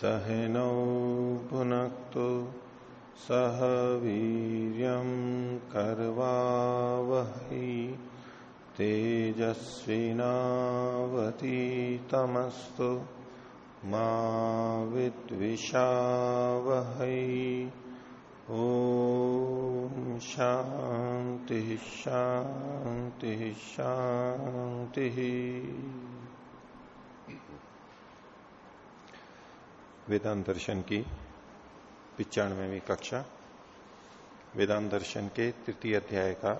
सहनौ भुनक्तु सह वीर्यं कर्वावहै तेजस्विनावतीतमस्तु मा विद्विषावहै। ॐ शान्तिः शान्तिः शान्तिः। वेदांत दर्शन की पिचानवेवी कक्षा। वेदांत दर्शन के तृतीय अध्याय का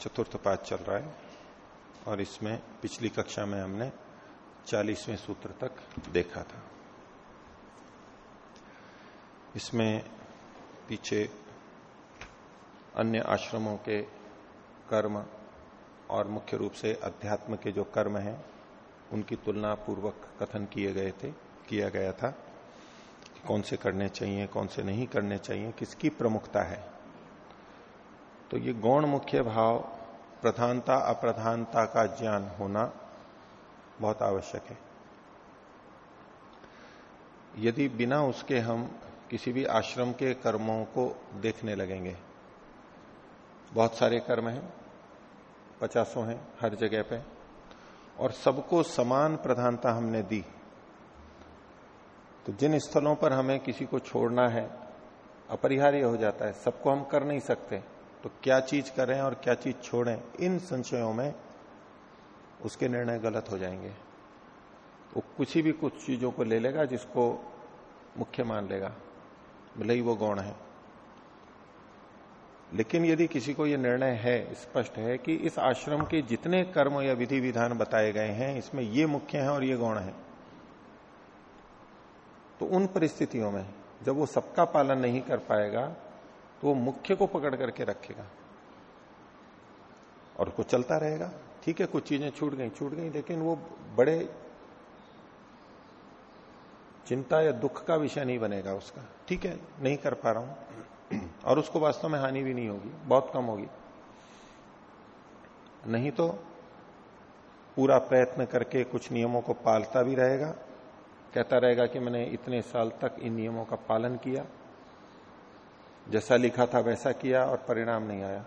चतुर्थ पाठ चल रहा है और इसमें पिछली कक्षा में हमने चालीसवें सूत्र तक देखा था। इसमें पीछे अन्य आश्रमों के कर्म और मुख्य रूप से अध्यात्म के जो कर्म हैं, उनकी तुलना पूर्वक कथन किए गए थे, किया गया था। कौन से करने चाहिए, कौन से नहीं करने चाहिए, किसकी प्रमुखता है? तो ये गौण मुख्य भाव, प्रधानता, अप्रधानता का ज्ञान होना बहुत आवश्यक है। यदि बिना उसके हम किसी भी आश्रम के कर्मों को देखने लगेंगे, बहुत सारे कर्म हैं, पचासों हैं हर जगह पे, और सबको समान प्रधानता हमने दी तो जिन स्थलों पर हमें किसी को छोड़ना है, अपरिहार्य हो जाता है, सबको हम कर नहीं सकते तो क्या चीज़ करें और क्या चीज़ छोड़ें, इन संशयों में उसके निर्णय गलत हो जाएँगे। वो कुछ भी कुछ चीज़ों को ले लेगा जिसको मुख्य मान लेगा, भले ही वो गौण है। लेकिन यदि किसी को यह निर्णय है, स्पष्ट है कि इस आश्रम के जितने कर्म या विधि विधान बताए गए हैं, इसमें ये मुख्य है और ये गौण है तो उन परिस्थितियों में जब वो सबका पालन नहीं कर पाएगा तो वो मुख्य को पकड़ करके रखेगा। और कुछ चलता रहेगा। ठीक है, कुछ चीज़ें छूट गई छूट गई, लेकिन वो बड़े चिंता या दुख का विषय नहीं बनेगा उसका। ठीक है, नहीं कर पा रहा हूँ। और उसको वास्तव में हानि भी नहीं होगी, बहुत कम होगी। नहीं तो पूरा प्रयत्न करके कुछ नियमों को पालता भी रहेगा कहता रहेगा कि मैंने इतने साल तक इन नियमों का पालन किया। जैसा लिखा था वैसा किया और परिणाम नहीं आया।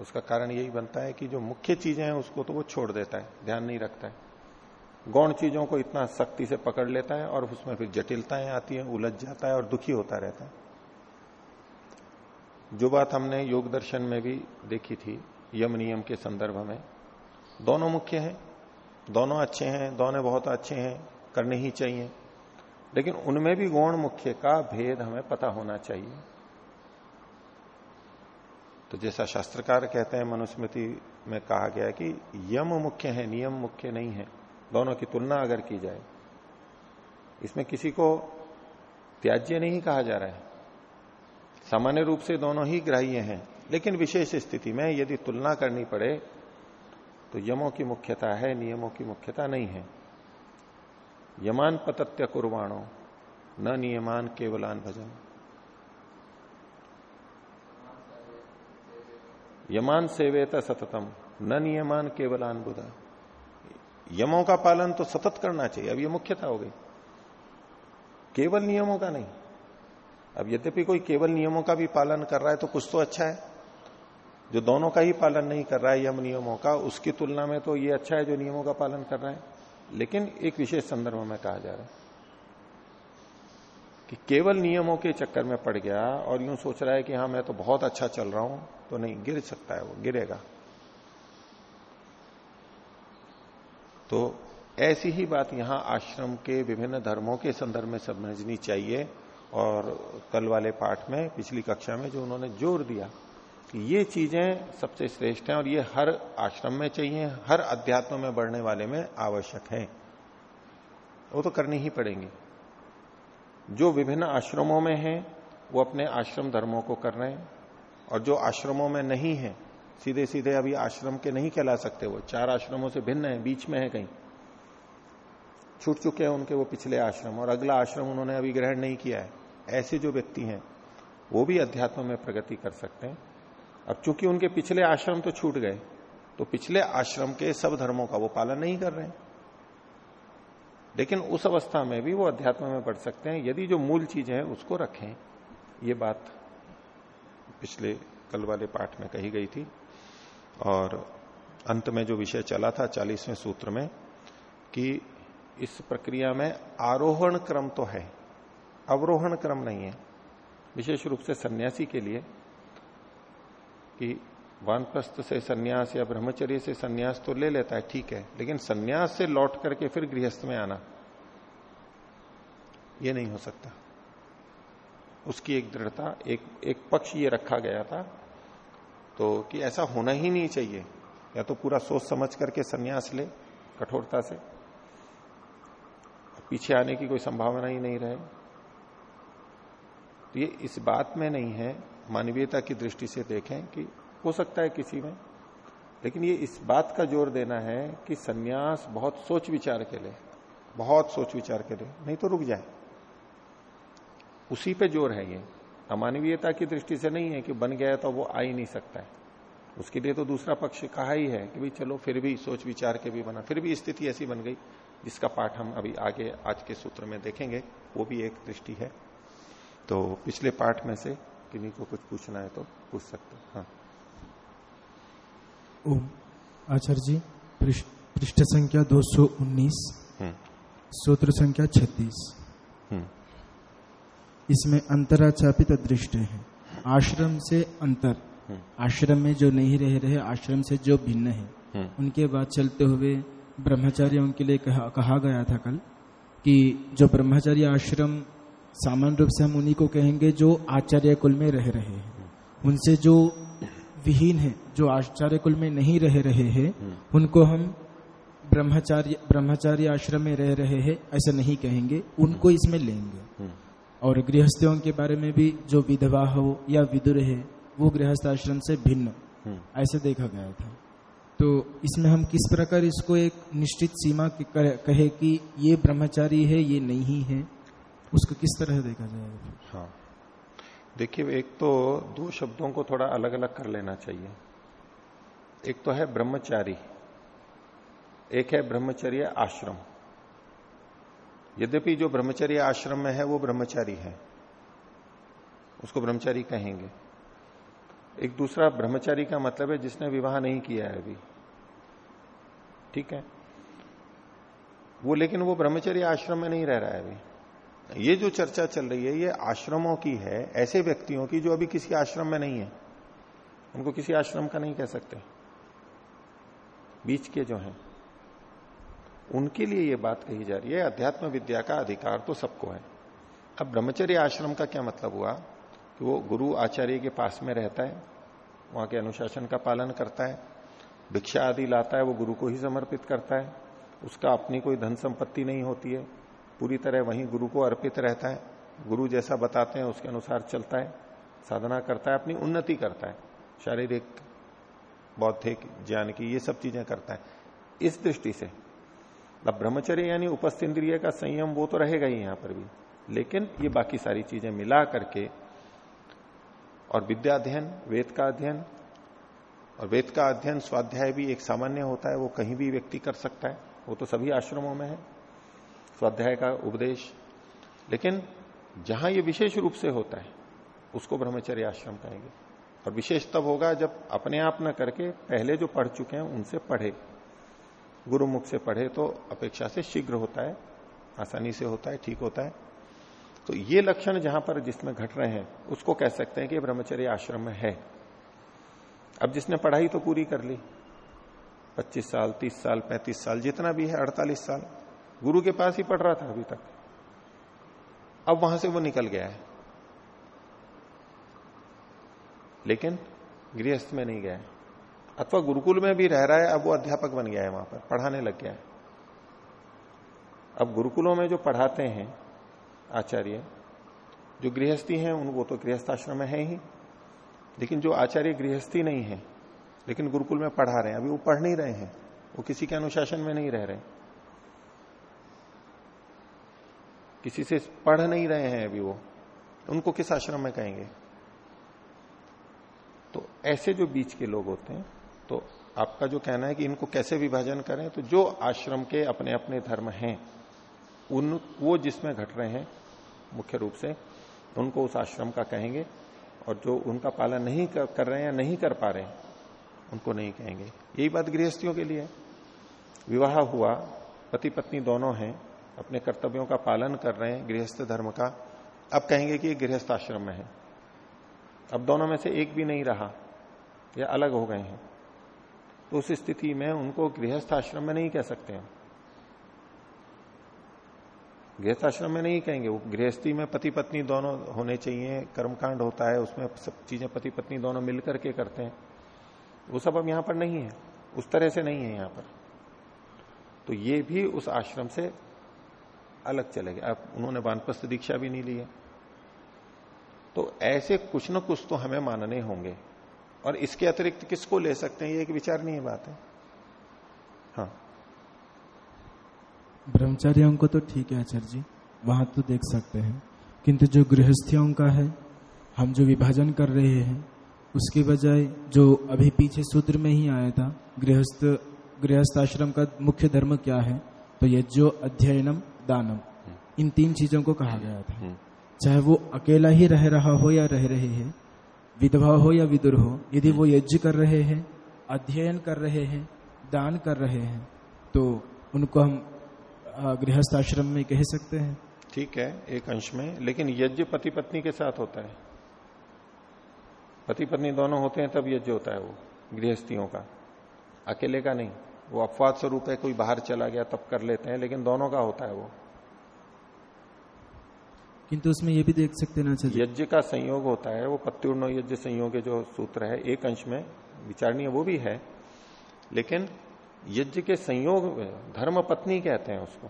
उसका कारण यही बनता है कि जो मुख्य चीज़ें हैं उसको तो वो छोड़ देता है, ध्यान नहीं रखता है। गौण चीज़ों को इतना सख्ती से पकड़ लेता है और उसमें फिर जटिलताएँ आती हैं, उलझ जाता है और दुखी होता रहता है। जो बात हमने योग दर्शन में भी देखी थी, यम नियम के संदर्भ में, दोनों मुख्य हैं, दोनों अच्छे हैं, दोनों बहुत अच्छे हैं करने ही चाहिए। लेकिन उनमें भी गौण मुख्य का भेद हमें पता होना चाहिए। तो जैसा शास्त्रकार कहते हैं, मनुस्मृति में कहा गया है कि यम मुख्य है, नियम मुख्य नहीं है। दोनों की तुलना अगर की जाए, इसमें किसी को त्याज्य नहीं कहा जा रहा है। सामान्य रूप से दोनों ही ग्राह्य हैं, लेकिन विशेष स्थिति में यदि तुलना करनी पड़े तो यमों की मुख्यता है, नियमों की मुख्यता नहीं है। यमान पतत्य कुर्वाणो, न नियमान केवलान भजन। यमान सेवेत सततम, न नियमान केवलान बुधा। यमों का पालन तो सतत करना चाहिए, अब ये मुख्यता हो गई। केवल नियमों का नहीं। अब यद्यपि कोई केवल नियमों का भी पालन कर रहा है तो कुछ तो अच्छा है। जो दोनों का ही पालन नहीं कर रहा है यम नियमों का, उसकी तुलना में तो ये अच्छा है जो नियमों का पालन कर रहा है। लेकिन एक विशेष संदर्भ में कहा जा रहा है कि केवल नियमों के चक्कर में पड़ गया और यूँ सोच रहा है कि हाँ मैं तो बहुत अच्छा चल रहा हूँ तो नहीं, गिर सकता है वो, गिरेगा। तो ऐसी ही बात यहाँ आश्रम के विभिन्न धर्मों के संदर्भ में समझनी चाहिए और कल वाले पाठ में, पिछली कक्षा में जो उन्होंने ज़ोर दिया कि ये चीज़ें सबसे श्रेष्ठ हैं और ये हर आश्रम में चाहिए, हर अध्यात्म में बढ़ने वाले में आवश्यक है। वो तो करनी ही पड़ेंगी। जो विभिन्न आश्रमों में है, वो अपने आश्रम धर्मों को कर रहे हैं और जो आश्रमों में नहीं है सीधे सीधे अभी आश्रम के नहीं कहला सकते वो। चार आश्रमों से भिन्न है, बीच में है कहीं। छूट चुके हैं उनके वो पिछले आश्रम और अगला आश्रम उन्होंने अभी ग्रहण नहीं किया है। ऐसे जो व्यक्ति हैं, वो भी अध्यात्म में प्रगति कर सकते हैं। अब चूँकि उनके पिछले आश्रम तो छूट गए तो पिछले आश्रम के सब धर्मों का वो पालन नहीं कर रहे लेकिन उस अवस्था में भी वो अध्यात्म में बढ़ सकते हैं। यदि जो मूल चीज़ है, उसको रखें। ये बात पिछले कल वाले पाठ में कही गई थी। और अंत में जो विषय चला था, चालीसवें सूत्र में, कि इस प्रक्रिया में आरोहण क्रम तो है। अवरोहण क्रम नहीं है। विशेष रूप से सन्यासी के लिए कि वानप्रस्थ से सन्यास या ब्रह्मचर्य से सन्यास तो ले लेता है, ठीक है, लेकिन सन्यास से लौट करके फिर गृहस्थ में आना, ये नहीं हो सकता। उसकी एक दृढ़ता, एक एक पक्ष ये रखा गया था तो कि ऐसा होना ही नहीं चाहिए, या तो पूरा सोच समझ करके सन्यास ले, कठोरता से। पीछे आने की कोई संभावना ही नहीं रहे। तो ये इस बात में नहीं है मानवीयता की दृष्टि से देखें कि हो सकता है किसी में। लेकिन ये इस बात का ज़ोर देना है कि सन्यास बहुत सोच विचार के लिए, बहुत सोच विचार के लिए, नहीं तो रुक जाए। उसी पे ज़ोर है ये। अमानवीयता की दृष्टि से नहीं है कि बन गया तो वो आ ही नहीं सकता है। उसके लिए तो दूसरा पक्ष कहा ही है कि भाई चलो फिर भी सोच विचार के भी बना, फिर भी स्थिति ऐसी बन गई, जिसका पाठ हम अभी आगे, आज के सूत्र में देखेंगे, वो भी एक दृष्टि है। तो पिछले पाठ में से किन्हीं को कुछ पूछना है तो पूछ सकते हाँ ओम आचार्य जी पृष्ठ संख्या 219 हम्म। सूत्र संख्या 36 हम्म। इसमें अंतराचापित दृष्टि है आश्रम से अंतर हम्म। आश्रम में जो नहीं रह रहे आश्रम से जो भिन्न है उनके बाद चलते हुए ब्रह्मचार्यों के लिए कहा, कहा गया था कल कि जो ब्रह्मचार्य आश्रम सामान्य रूप से हम उन्हीं को कहेंगे जो आचार्य कुल में रह रहे हैं। उनसे जो विहीन है, जो आचार्य कुल में नहीं रह रहे हैं, उनको हम ब्रह्मचार्य ब्रह्मचार्य आश्रम में रह रहे हैं, ऐसा नहीं कहेंगे। उनको इसमें लेंगे। और गृहस्थियों के बारे में भी जो विधवा हो या विदुर है, वो गृहस्थ आश्रम से भिन्न। ऐसे देखा गया था। तो इसमें हम किस प्रकार इसको एक निश्चित सीमा कहे कि ये ब्रह्मचारी है, ये नहीं है उसको किस तरह देखा जाएगा हाँ। देखिए, एक तो दो शब्दों को थोड़ा अलग अलग कर लेना चाहिए। एक तो है ब्रह्मचारी, एक है ब्रह्मचर्य आश्रम। यद्यपि जो ब्रह्मचर्य आश्रम में है, वो ब्रह्मचारी है। उसको ब्रह्मचारी कहेंगे। एक दूसरा, ब्रह्मचारी का मतलब है जिसने विवाह नहीं किया है अभी। ठीक है? वो, लेकिन वो ब्रह्मचर्य आश्रम में नहीं रह रहा है अभी। ये जो चर्चा चल रही है, ये आश्रमों की है, ऐसे व्यक्तियों की जो अभी किसी आश्रम में नहीं है। उनको किसी आश्रम का नहीं कह सकते। बीच के जो हैं, उनके लिए ये बात कही जा रही है, अध्यात्म विद्या का अधिकार तो सबको है। अब ब्रह्मचर्य आश्रम का क्या मतलब हुआ? कि वो गुरु आचार्य के पास में रहता है, वहाँ के अनुशासन का पालन करता है, भिक्षा आदि लाता है, वो गुरु को ही समर्पित करता है, उसका अपनी कोई धन संपत्ति नहीं होती है। पूरी तरह वहीं गुरु को अर्पित रहता है, गुरु जैसा बताते हैं, उसके अनुसार चलता है, साधना करता है, अपनी उन्नति करता है, शारीरिक, बौद्धिक, ज्ञान की ये सब चीज़ें करता है। इस दृष्टि से, अब ब्रह्मचर्य यानी उपस्थ इंद्रिय का संयम वो तो रहेगा ही यहाँ पर भी, लेकिन ये बाकी सारी चीज़ें मिला करके और विद्या अध्ययन वेद का अध्ययन, और वेद का अध्ययन स्वाध्याय भी एक सामान्य होता है, वो कहीं भी व्यक्ति कर सकता है, वो तो सभी आश्रमों में है। स्वाध्याय का उपदेश। लेकिन जहाँ ये विशेष रूप से होता है, उसको ब्रह्मचर्य आश्रम कहेंगे। और विशेष तब होगा जब अपने आप न करके पहले जो पढ़ चुके हैं, उनसे पढ़े। गुरुमुख से पढ़े तो अपेक्षा से शीघ्र होता है, आसानी से होता है, ठीक होता है। तो ये लक्षण जहाँ पर जिसमें घट रहे हैं, उसको कह सकते हैं कि ब्रह्मचर्य आश्रम में है। अब जिसने पढ़ाई तो पूरी कर ली। 25 साल 30 साल 35 साल, जितना भी है 48 साल। गुरु के पास ही पढ़ रहा था अभी तक। अब वहाँ से वो निकल गया है। लेकिन गृहस्थ में नहीं गया है। अथवा गुरुकुल में भी रह रहा है, अब वो अध्यापक बन गया है वहाँ पर, पढ़ाने लग गया है। अब गुरुकुलों में जो पढ़ाते हैं आचार्य, जो गृहस्थी हैं, उन, वो तो गृहस्थ आश्रम में है ही। लेकिन जो आचार्य गृहस्थी नहीं है, लेकिन गुरुकुल में पढ़ा रहे हैं, अभी वो पढ़ नहीं रहे हैं, वो किसी के अनुशासन में नहीं रह रहे किसी से पढ़ नहीं रहे हैं अभी वो उनको किस आश्रम में कहेंगे? तो ऐसे जो बीच के लोग होते हैं तो आपका जो कहना है कि इनको कैसे विभाजन करें तो जो आश्रम के अपने अपने धर्म हैं उन वो जिसमें घट रहे हैं मुख्य रूप से उनको उस आश्रम का कहेंगे और जो उनका पालन नहीं कर, कर रहे हैं नहीं कर पा रहे हैं उनको नहीं कहेंगे। यही बात गृहस्थियों के लिए विवाह हुआ पति पत्नी दोनों हैं अपने कर्तव्यों का पालन कर रहे हैं, गृहस्थ धर्म का। अब कहेंगे कि गृहस्थ आश्रम में है। अब दोनों में से एक भी नहीं रहा, या अलग हो गए हैं। तो उस स्थिति में उनको गृहस्थ आश्रम में नहीं कह सकते हम गृहस्थ आश्रम में नहीं कहेंगे, वो गृहस्थी में पति पत्नी दोनों होने चाहिए, कर्मकांड होता है, उसमें सब चीज़ें पति पत्नी दोनों मिलकर के करते हैं। वो सब अब यहाँ पर नहीं है, उस तरह से नहीं है यहाँ पर। तो ये भी उस आश्रम से अलग चले गए। अब उन्होंने वानप्रस्थ दीक्षा भी नहीं ली है। तो ऐसे कुछ न कुछ तो हमें मानने होंगे। और इसके अतिरिक्त किसको ले सकते हैं, ये एक विचारणीय बात है। हाँ। ब्रह्मचारियों को तो ठीक है, आचार्य जी। वहाँ तो देख सकते हैं। किंतु जो गृहस्थियों का है, हम जो विभाजन कर रहे हैं, उसके बजाय जो अभी पीछे सूत्र में ही आया था, गृहस्थ गृहस्थ आश्रम का मुख्य धर्म क्या है तो ये जो अध्ययनम दानम इन तीन चीज़ों को कहा गया था। हम्म। चाहे वो अकेला ही रह रहा हो या रह रहे हैं विधवा हो या विदुर हो यदि वो यज्ञ कर रहे हैं अध्ययन कर रहे हैं दान कर रहे हैं तो उनको हम गृहस्थ आश्रम में कह सकते हैं। ठीक है एक अंश में। लेकिन यज्ञ पति पत्नी के साथ होता है। पति पत्नी दोनों होते हैं तब यज्ञ होता है वो गृहस्थियों का। अकेले का नहीं। वो अपवाद स्वरूप है कोई बाहर चला गया तब कर लेते हैं लेकिन दोनों का होता है वो। किंतु उसमें ये भी देख सकते ना यज्ञ का संयोग होता है वो पत्युर्ण यज्ञ संयोग जो सूत्र है एक अंश में विचारणीय वो भी है लेकिन यज्ञ के संयोग धर्म पत्नी कहते हैं उसको।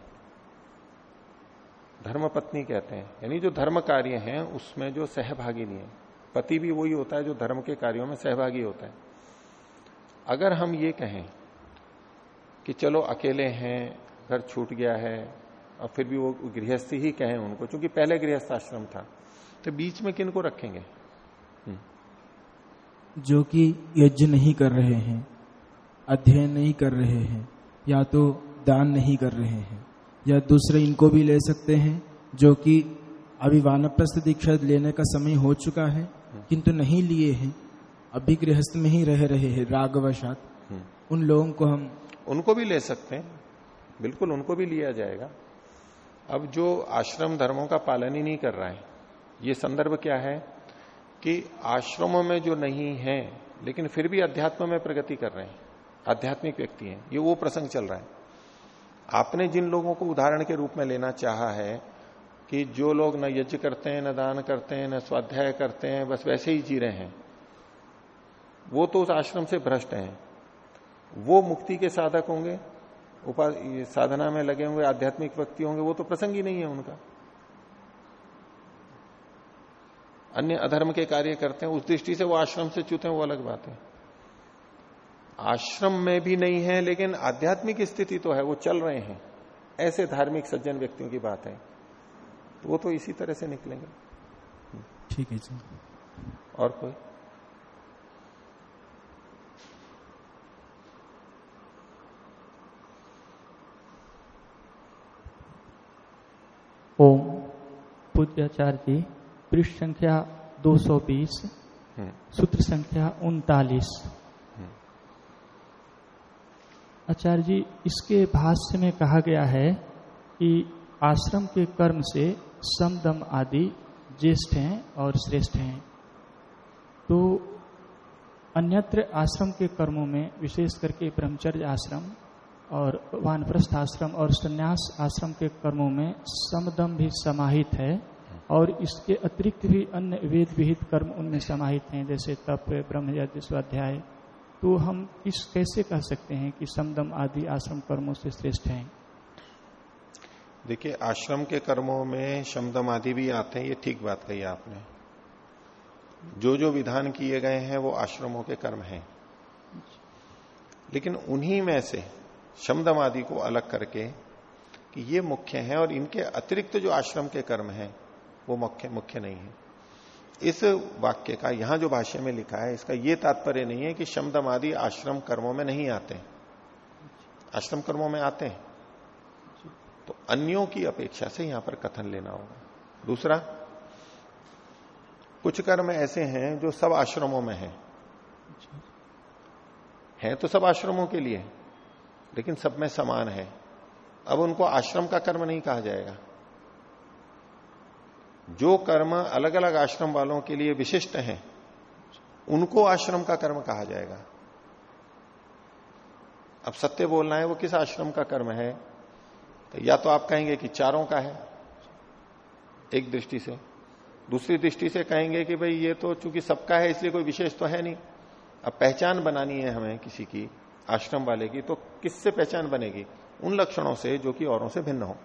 धर्म पत्नी कहते हैं यानी जो धर्म कार्य हैं उसमें जो सहभागी नहीं है। पति भी वही होता है जो धर्म के कार्यों में सहभागी होता है। अगर हम ये कहें कि चलो अकेले हैं घर छूट गया है और फिर भी वो गृहस्थी ही कहें उनको क्योंकि पहले गृहस्थ आश्रम था तो बीच में किन को रखेंगे हम्म। जो कि यज्ञ नहीं कर रहे हैं अध्ययन नहीं कर रहे हैं या तो दान नहीं कर रहे हैं या दूसरे इनको भी ले सकते हैं जो कि अभी वानप्रस्थ दीक्षा लेने का समय हो चुका है किंतु नहीं लिए हैं अभी गृहस्थ में ही रह रहे हैं रागवशात हम्म। उन लोगों को हम उनको भी ले सकते हैं। बिल्कुल उनको भी लिया जाएगा। अब जो आश्रम धर्मों का पालन ही नहीं कर रहा है, ये संदर्भ क्या है? कि आश्रमों में जो नहीं है, लेकिन फिर भी अध्यात्म में प्रगति कर रहे हैं। आध्यात्मिक व्यक्ति हैं। ये वो प्रसंग चल रहा है। आपने जिन लोगों को उदाहरण के रूप में लेना चाहा है कि जो लोग न यज्ञ करते हैं, न दान करते हैं, न स्वाध्याय करते हैं, बस वैसे ही जी रहे हैं, वो तो उस आश्रम से भ्रष्ट हैं। वो मुक्ति के साधक होंगे उपा साधना में लगे हुए आध्यात्मिक व्यक्ति होंगे वो तो प्रसंग ही नहीं है उनका। अन्य अधर्म के कार्य करते हैं उस दृष्टि से वो आश्रम से च्युते हैं वो अलग बात है। आश्रम में भी नहीं है लेकिन आध्यात्मिक स्थिति तो है वो चल रहे हैं। ऐसे धार्मिक सज्जन व्यक्तियों की बात है। तो वो तो इसी तरह से निकलेंगे। ठीक है जी। और कोई? ओम पूज्याचार्य जी पृष्ठ संख्या 220 हम्म। सूत्र संख्या उनतालीस हम्म। आचार्य जी इसके भाष्य में कहा गया है कि आश्रम के कर्म से समदम आदि ज्येष्ठ हैं और श्रेष्ठ हैं तो अन्यत्र आश्रम के कर्मों में विशेष करके ब्रह्मचर्य आश्रम और वानप्रस्थ आश्रम और संन्यास आश्रम के कर्मों में समदम भी समाहित है और इसके अतिरिक्त भी अन्य वेद विहित कर्म उनमें समाहित हैं, जैसे तप ब्रह्मयज्ञ स्वाध्याय। तो हम इस कैसे कह सकते हैं कि समदम आदि आश्रम कर्मों से श्रेष्ठ हैं? देखिए, आश्रम के कर्मों में शमदम आदि भी आते हैं, ये ठीक बात कही आपने। जो जो विधान किए गए हैं, वो आश्रमों के कर्म हैं। लेकिन उन्हीं में से शमदम आदि को अलग करके कि ये मुख्य है और इनके अतिरिक्त जो आश्रम के कर्म हैं, वो मुख्य मुख्य नहीं है। इस वाक्य का, यहाँ जो भाष्य में लिखा है, इसका यह तात्पर्य नहीं है कि शमदम आदि आश्रम कर्मों में नहीं आते आश्रम कर्मों में आते हैं। तो अन्यों की अपेक्षा से यहाँ पर कथन लेना होगा। दूसरा, कुछ कर्म ऐसे हैं जो सब आश्रमों में हैं। हैं तो सब आश्रमों के लिए। लेकिन सब में समान है। अब उनको आश्रम का कर्म नहीं कहा जाएगा। जो कर्म अलग अलग आश्रम वालों के लिए विशिष्ट हैं, उनको आश्रम का कर्म कहा जाएगा। अब सत्य बोलना है, वो किस आश्रम का कर्म है? तो या तो आप कहेंगे कि चारों का है, एक दृष्टि से। दूसरी दृष्टि से कहेंगे कि भाई ये तो चूँकि सबका है, इसलिए कोई विशेष तो है नहीं। अब पहचान बनानी है हमें किसी की। आश्रम वाले की तो किससे पहचान बनेगी? उन लक्षणों से जो कि औरों से भिन्न हो।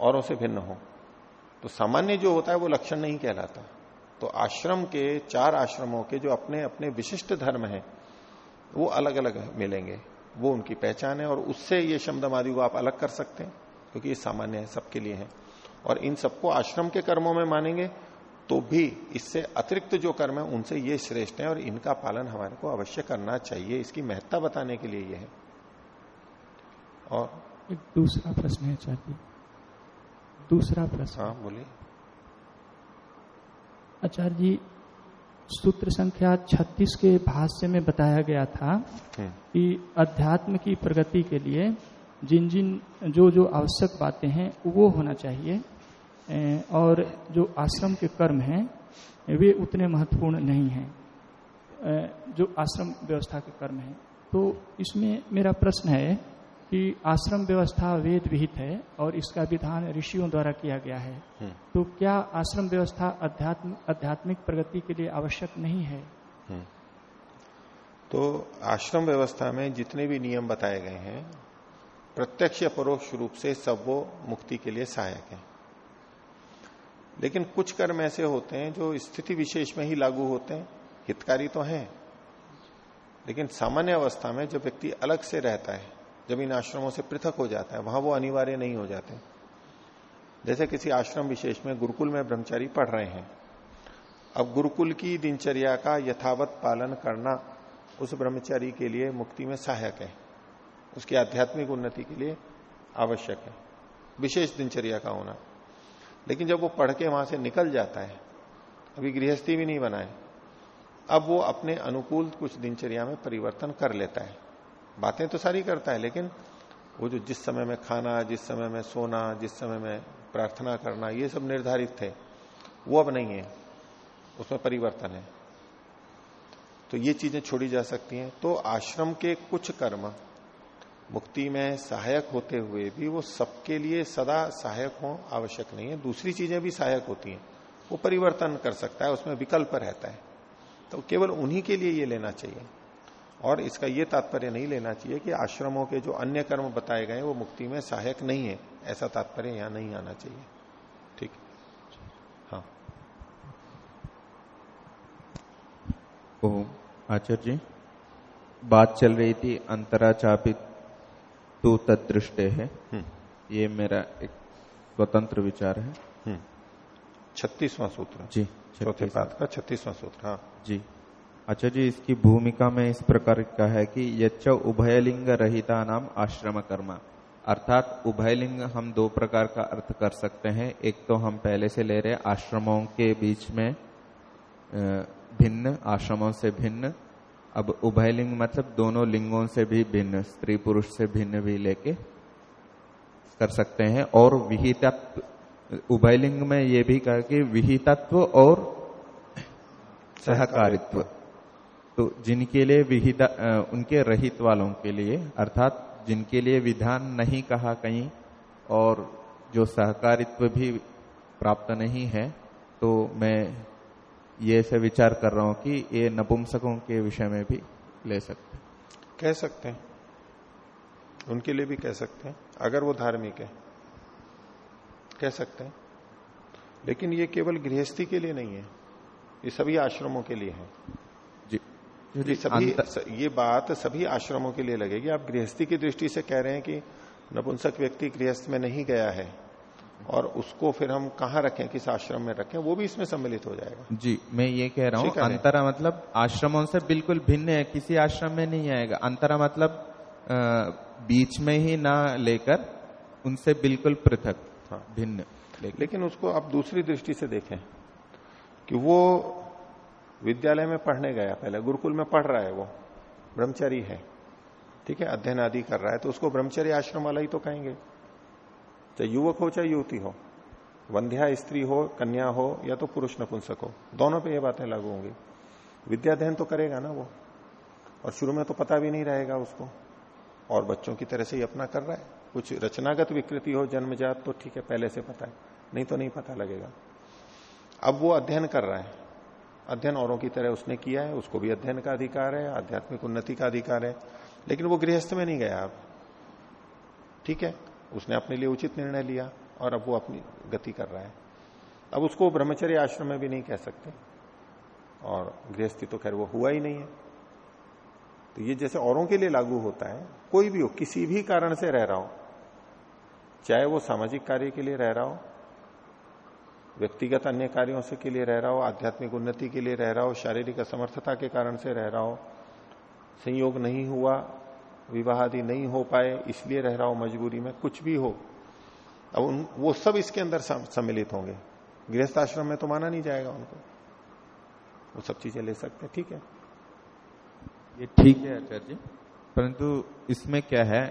औरों से भिन्न हो। तो सामान्य जो होता है वो लक्षण नहीं कहलाता। तो आश्रम के, चार आश्रमों के जो अपने अपने विशिष्ट धर्म हैं, वो अलग अलग मिलेंगे। वो उनकी पहचान है और उससे ये शब्द आदि को आप अलग कर सकते हैं, क्योंकि ये सामान्य है, सबके लिए है। और इन सबको आश्रम के कर्मों में मानेंगे। तो भी इससे अतिरिक्त जो कर्म है उनसे ये श्रेष्ठ है और इनका पालन हमारे को अवश्य करना चाहिए। इसकी महत्ता बताने के लिए यह है। और एक दूसरा प्रश्न है आचार्य दूसरा प्रश्न। हाँ बोलिए। आचार्य जी सूत्र संख्या 36 के भाष्य में बताया गया था हम्म। कि अध्यात्म की प्रगति के लिए जिन जिन जो जो आवश्यक बातें हैं वो होना चाहिए। और जो आश्रम के कर्म हैं वे उतने महत्वपूर्ण नहीं हैं। जो आश्रम व्यवस्था के कर्म हैं। तो इसमें मेरा प्रश्न है कि आश्रम व्यवस्था वेद विहित है और इसका विधान ऋषियों द्वारा किया गया है। हम्म। तो क्या आश्रम व्यवस्था अध्यात्म आध्यात्मिक प्रगति के लिए आवश्यक नहीं है? हम्म। तो आश्रम व्यवस्था में जितने भी नियम बताए गए हैं प्रत्यक्ष परोक्ष रूप से सब वो मुक्ति के लिए सहायक है। लेकिन कुछ कर्म ऐसे होते हैं जो स्थिति विशेष में ही लागू होते हैं। हितकारी तो हैं। लेकिन सामान्य अवस्था में जब व्यक्ति अलग से रहता है, जब इन आश्रमों से पृथक हो जाता है, वहाँ वो अनिवार्य नहीं हो जाते। जैसे किसी आश्रम विशेष में गुरुकुल में ब्रह्मचारी पढ़ रहे हैं। अब गुरुकुल की दिनचर्या का यथावत पालन करना उस ब्रह्मचारी के लिए मुक्ति में सहायक है। उसकी आध्यात्मिक उन्नति के लिए आवश्यक है। विशेष दिनचर्या का होना। लेकिन जब वो पढ़ के वहाँ से निकल जाता है, अभी गृहस्थी भी नहीं बनाए अब वो अपने अनुकूल कुछ दिनचर्या में परिवर्तन कर लेता है। बातें तो सारी करता है, लेकिन वो जो जिस समय में खाना, जिस समय में सोना, जिस समय में प्रार्थना करना, ये सब निर्धारित थे, वो अब नहीं है, उसमें परिवर्तन है। तो ये चीज़ें छोड़ी जा सकती हैं। तो आश्रम के कुछ कर्म मुक्ति में सहायक होते हुए भी वो सबके लिए सदा सहायक हो आवश्यक नहीं है। दूसरी चीज़ें भी सहायक होती हैं। वो परिवर्तन कर सकता है, उसमें विकल्प रहता है। तो केवल उन्हीं के लिए ये लेना चाहिए। और इसका ये तात्पर्य नहीं लेना चाहिए कि आश्रमों के जो अन्य कर्म बताए गए वो मुक्ति में सहायक नहीं है। ऐसा तात्पर्य यहाँ नहीं आना चाहिए। ठीक? हाँ। आचार्य जी, बात चल रही थी अंतराचापित तू तदृष्टे है। हम्म। ये मेरा एक स्वतंत्र विचार है। हम्म। छत्तीसवां सूत्र। जी चौथे पात का छत्तीसवां सूत्र हाँ। जी। अच्छा जी इसकी भूमिका में इस प्रकार का है कि यच्च उभयलिंग रहिता नाम आश्रम कर्म। अर्थात उभयलिंग हम दो प्रकार का अर्थ कर सकते हैं। एक तो हम पहले से ले रहे आश्रमों के बीच में भिन्न आश्रमों से भिन्न। अब उभयलिंग मतलब दोनों लिंगों से भी भिन्न स्त्री पुरुष से भिन्न भी लेके कर सकते हैं। और विहितत्व उभयलिंग में ये भी कहा कि विहितत्व और सहकारित्व। तो जिनके लिए विहिता उनके रहित वालों के लिए अर्थात जिनके लिए विधान नहीं कहा कहीं और जो सहकारित्व भी प्राप्त नहीं है तो मैं ये से विचार कर रहा हूँ कि ये नपुंसकों के विषय में भी ले सकते हैं। कह सकते हैं। उनके लिए भी कह सकते हैं अगर वो धार्मिक है। कह सकते हैं। लेकिन ये केवल गृहस्थी के लिए नहीं है ये सभी आश्रमों के लिए है। ये सभी ये बात सभी आश्रमों के लिए लगेगी। आप गृहस्थी की दृष्टि से कह रहे हैं कि नपुंसक व्यक्ति गृहस्थ में नहीं गया है। और उसको फिर हम कहाँ रखें किस आश्रम में रखें वो भी इसमें सम्मिलित हो जाएगा। जी मैं ये कह रहा हूँ अंतरा मतलब आश्रमों से बिल्कुल भिन्न है किसी आश्रम में नहीं आएगा। अंतरा मतलब बीच में ही ना लेकर उनसे बिल्कुल पृथक हाँ। भिन्न लेकिन लेकिन उसको आप दूसरी दृष्टि से देखें कि वो विद्यालय में पढ़ने गया पहले गुरुकुल में पढ़ रहा है वो ब्रह्मचारी है ठीक है अध्ययन आदि कर रहा है तो उसको ब्रह्मचर्य आश्रम वाला ही तो कहेंगे। चाहे युवक हो चाहे युवती हो, वंध्या स्त्री हो, कन्या हो, या तो पुरुष नपुंसक हो, दोनों पे ये बातें लागू होंगी। विद्याध्ययन तो करेगा ना वो, और शुरू में तो पता भी नहीं रहेगा उसको, और बच्चों की तरह से ही अपना कर रहा है। कुछ रचनागत विकृति हो, जन्मजात तो ठीक है, पहले से पता है, नहीं तो नहीं पता लगेगा। अब वो अध्ययन कर रहा है, अध्ययन औरों की तरह उसने किया है, उसको भी अध्ययन का अधिकार है, आध्यात्मिक उन्नति का अधिकार है, लेकिन वो गृहस्थ में नहीं गया अब। ठीक है? उसने अपने लिए उचित निर्णय लिया और अब वो अपनी गति कर रहा है। अब उसको ब्रह्मचर्य आश्रम में भी नहीं कह सकते। और गृहस्थी तो खैर वो हुआ ही नहीं है। तो ये जैसे औरों के लिए लागू होता है, कोई भी हो, किसी भी कारण से रह रहा हो, चाहे वो सामाजिक कार्य के लिए रह रहा हो, व्यक्तिगत अन्य कार्यों से के लिए रह रहा हो, आध्यात्मिक उन्नति के लिए रह रहा हो, शारीरिक असमर्थता के कारण से रह रहा हो, संयोग नहीं हुआ विवाह आदि नहीं हो पाए, इसलिए रह रहा हो मजबूरी में, कुछ भी हो, अब उन, वो सब इसके अंदर सम्मिलित होंगे। गृहस्थ आश्रम में तो माना नहीं जाएगा उनको। वो सब चीज़ें ले सकते हैं, ठीक है? ये ठीक है, आचार्य जी। परंतु इसमें क्या है,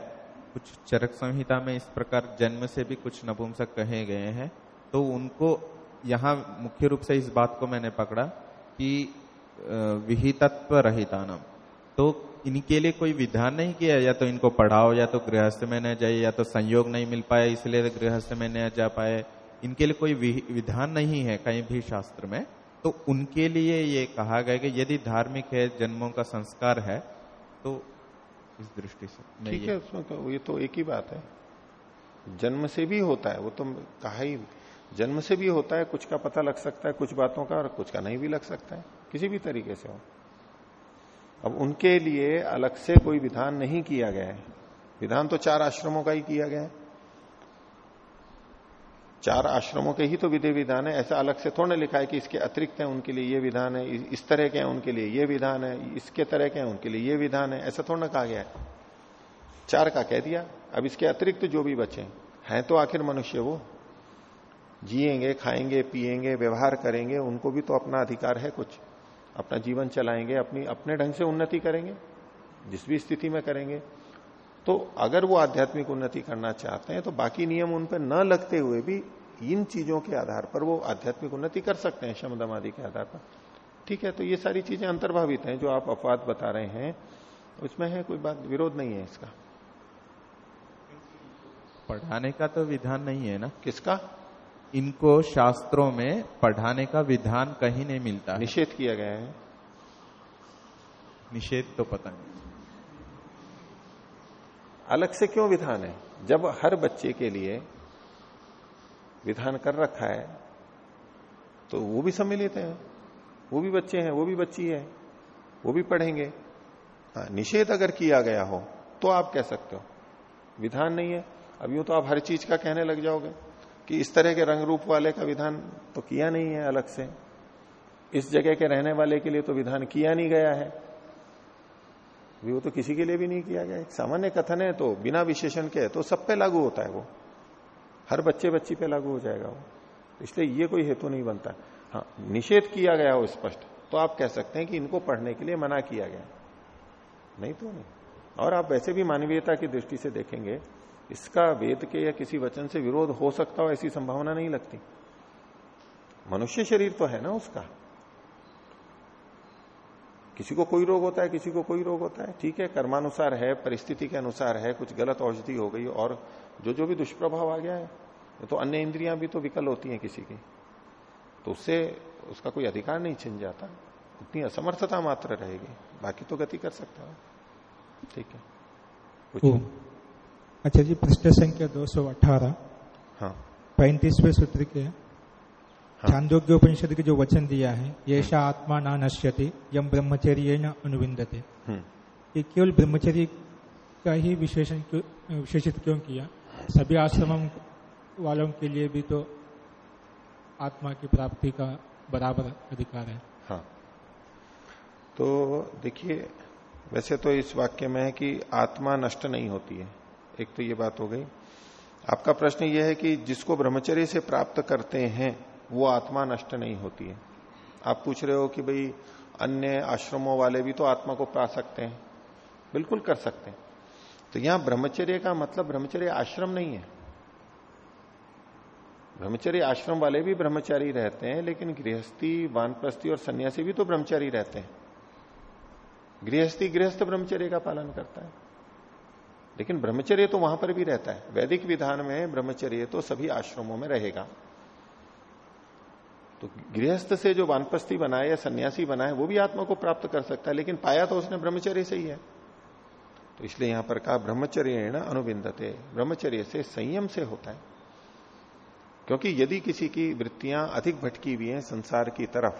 कुछ चरक संहिता में इस प्रकार जन्म से भी कुछ नपुंसक कहे गए हैं तो उनको यहाँ मुख्य रूप से इस बात को मैंने पकड़ा कि विहितत्व रहितानम तो इनके लिए कोई विधान नहीं किया या तो इनको पढ़ाओ या तो गृहस्थ में न जाए या तो संयोग नहीं मिल पाए इसलिए गृहस्थ में न जा पाए। इनके लिए कोई विधान नहीं है कहीं भी शास्त्र में। तो उनके लिए ये कहा गया कि यदि धार्मिक है जन्मों का संस्कार है तो इस दृष्टि से ठीक है उसमें तो ये तो एक ही बात है। जन्म से भी होता है वो तो कहा ही जन्म से भी होता है कुछ का पता लग सकता है कुछ बातों का और कुछ का नहीं भी लग सकता है। किसी भी तरीके से हो। अब उनके लिए अलग से कोई विधान नहीं किया गया है। विधान तो चार आश्रमों का ही किया गया है। चार आश्रमों के ही तो विधि विधान है। ऐसा अलग से थोड़ा लिखा है कि इसके अतिरिक्त है, उनके लिए ये विधान है, इस- तरह के हैं, उनके लिए ये विधान है, इसके तरह के हैं, उनके लिए ये विधान है। ऐसा थोड़ा कहा गया है। चार का कह दिया। अब इसके अतिरिक्त जो भी बचे हैं तो आखिर मनुष्य वो। जिएँगे, खाएँगे, पिएँगे, व्यवहार करेंगे, उनको भी तो अपना अधिकार है कुछ। अपना जीवन चलाएँगे अपनी अपने ढंग से उन्नति करेंगे जिस भी स्थिति में करेंगे। तो अगर वो आध्यात्मिक उन्नति करना चाहते हैं तो बाकी नियम उन पर न लगते हुए भी इन चीज़ों के आधार पर वो आध्यात्मिक उन्नति कर सकते हैं शमदम आदि के आधार पर। ठीक है तो ये सारी चीज़ें अंतर्भावित हैं जो आप अपवाद बता रहे हैं। उसमें है कोई बात विरोध नहीं है इसका। पढ़ाने का तो विधान नहीं है ना? किसका? इनको शास्त्रों में पढ़ाने का विधान कहीं नहीं मिलता निषेध किया गया है। निषेध तो पता नहीं। अलग से क्यों विधान है? जब हर बच्चे के लिए विधान कर रखा है तो वो भी सम्मिलित है। वो भी बच्चे हैं वो भी बच्ची है वो भी पढ़ेंगे। हाँ निषेध अगर किया गया हो तो आप कह सकते हो। विधान नहीं है। अब यूँ तो आप हर चीज़ का कहने लग जाओगे। कि इस तरह के रंग रूप वाले का विधान तो किया नहीं है अलग से। इस जगह के रहने वाले के लिए तो विधान किया नहीं गया है। भी वो तो किसी के लिए भी नहीं किया गया। एक सामान्य कथन है तो बिना विशेषण के है तो सब पे लागू होता है वो। हर बच्चे बच्ची पे लागू हो जाएगा वो। इसलिए ये कोई हेतु नहीं बनता। हाँ निषेध किया गया हो स्पष्ट तो आप कह सकते हैं कि इनको पढ़ने के लिए मना किया गया। नहीं तो नहीं। और आप वैसे भी मानवीयता की दृष्टि से देखेंगे इसका वेद के या किसी वचन से विरोध हो सकता हो, ऐसी संभावना नहीं लगती। मनुष्य शरीर तो है ना उसका। किसी को कोई रोग होता है, किसी को कोई रोग होता है। ठीक है, कर्मानुसार है, परिस्थिति के अनुसार है, कुछ गलत औषधि हो गई और जो जो भी दुष्प्रभाव आ गया है तो अन्य इंद्रियाँ भी तो विकल होती हैं किसी की। तो उससे उसका कोई अधिकार नहीं छिन जाता। उतनी असमर्थता मात्र रहेगी। बाकी तो गति कर सकता है। ठीक है। अच्छा जी पृष्ठ संख्या 218 हाँ। पैंतीसवें सूत्र के। हाँ। छांदोग्योपनिषद के जो वचन दिया है येषा आत्मा ना नश्यति यम ब्रह्मचर्य न अनुविंदते हम्म। ये केवल ब्रह्मचर्य का ही विशेषण विशेषित क्यों किया? सभी आश्रम वालों के लिए भी तो आत्मा की प्राप्ति का बराबर अधिकार है। हाँ। तो देखिए वैसे तो इस वाक्य में है कि आत्मा नष्ट नहीं होती है। एक तो ये बात हो गई। आपका प्रश्न यह है कि जिसको ब्रह्मचर्य से प्राप्त करते हैं, वो आत्मा नष्ट नहीं होती है। आप पूछ रहे हो कि भाई, अन्य आश्रमों वाले भी तो आत्मा को पा सकते हैं। बिल्कुल कर सकते हैं। तो यहाँ ब्रह्मचर्य का मतलब ब्रह्मचर्य आश्रम नहीं है। ब्रह्मचर्य आश्रम वाले भी ब्रह्मचारी रहते हैं, लेकिन गृहस्थी, वानप्रस्थी और सन्यासी भी तो ब्रह्मचारी रहते हैं। गृहस्थी गृहस्थ ब्रह्मचर्य का पालन करता है। लेकिन ब्रह्मचर्य तो वहाँ पर भी रहता है। वैदिक विधान में ब्रह्मचर्य तो सभी आश्रमों में रहेगा। तो गृहस्थ से जो वानप्रस्थी बनाए या सन्यासी बनाए, वो भी आत्मा को प्राप्त कर सकता है, लेकिन पाया तो उसने ब्रह्मचर्य से ही है। तो इसलिए यहाँ पर कहा ब्रह्मचर्य अनुबिंदते ब्रह्मचर्य से संयम से होता है। क्योंकि यदि किसी की वृत्तियाँ अधिक भटकी हुई हैं संसार की तरफ़,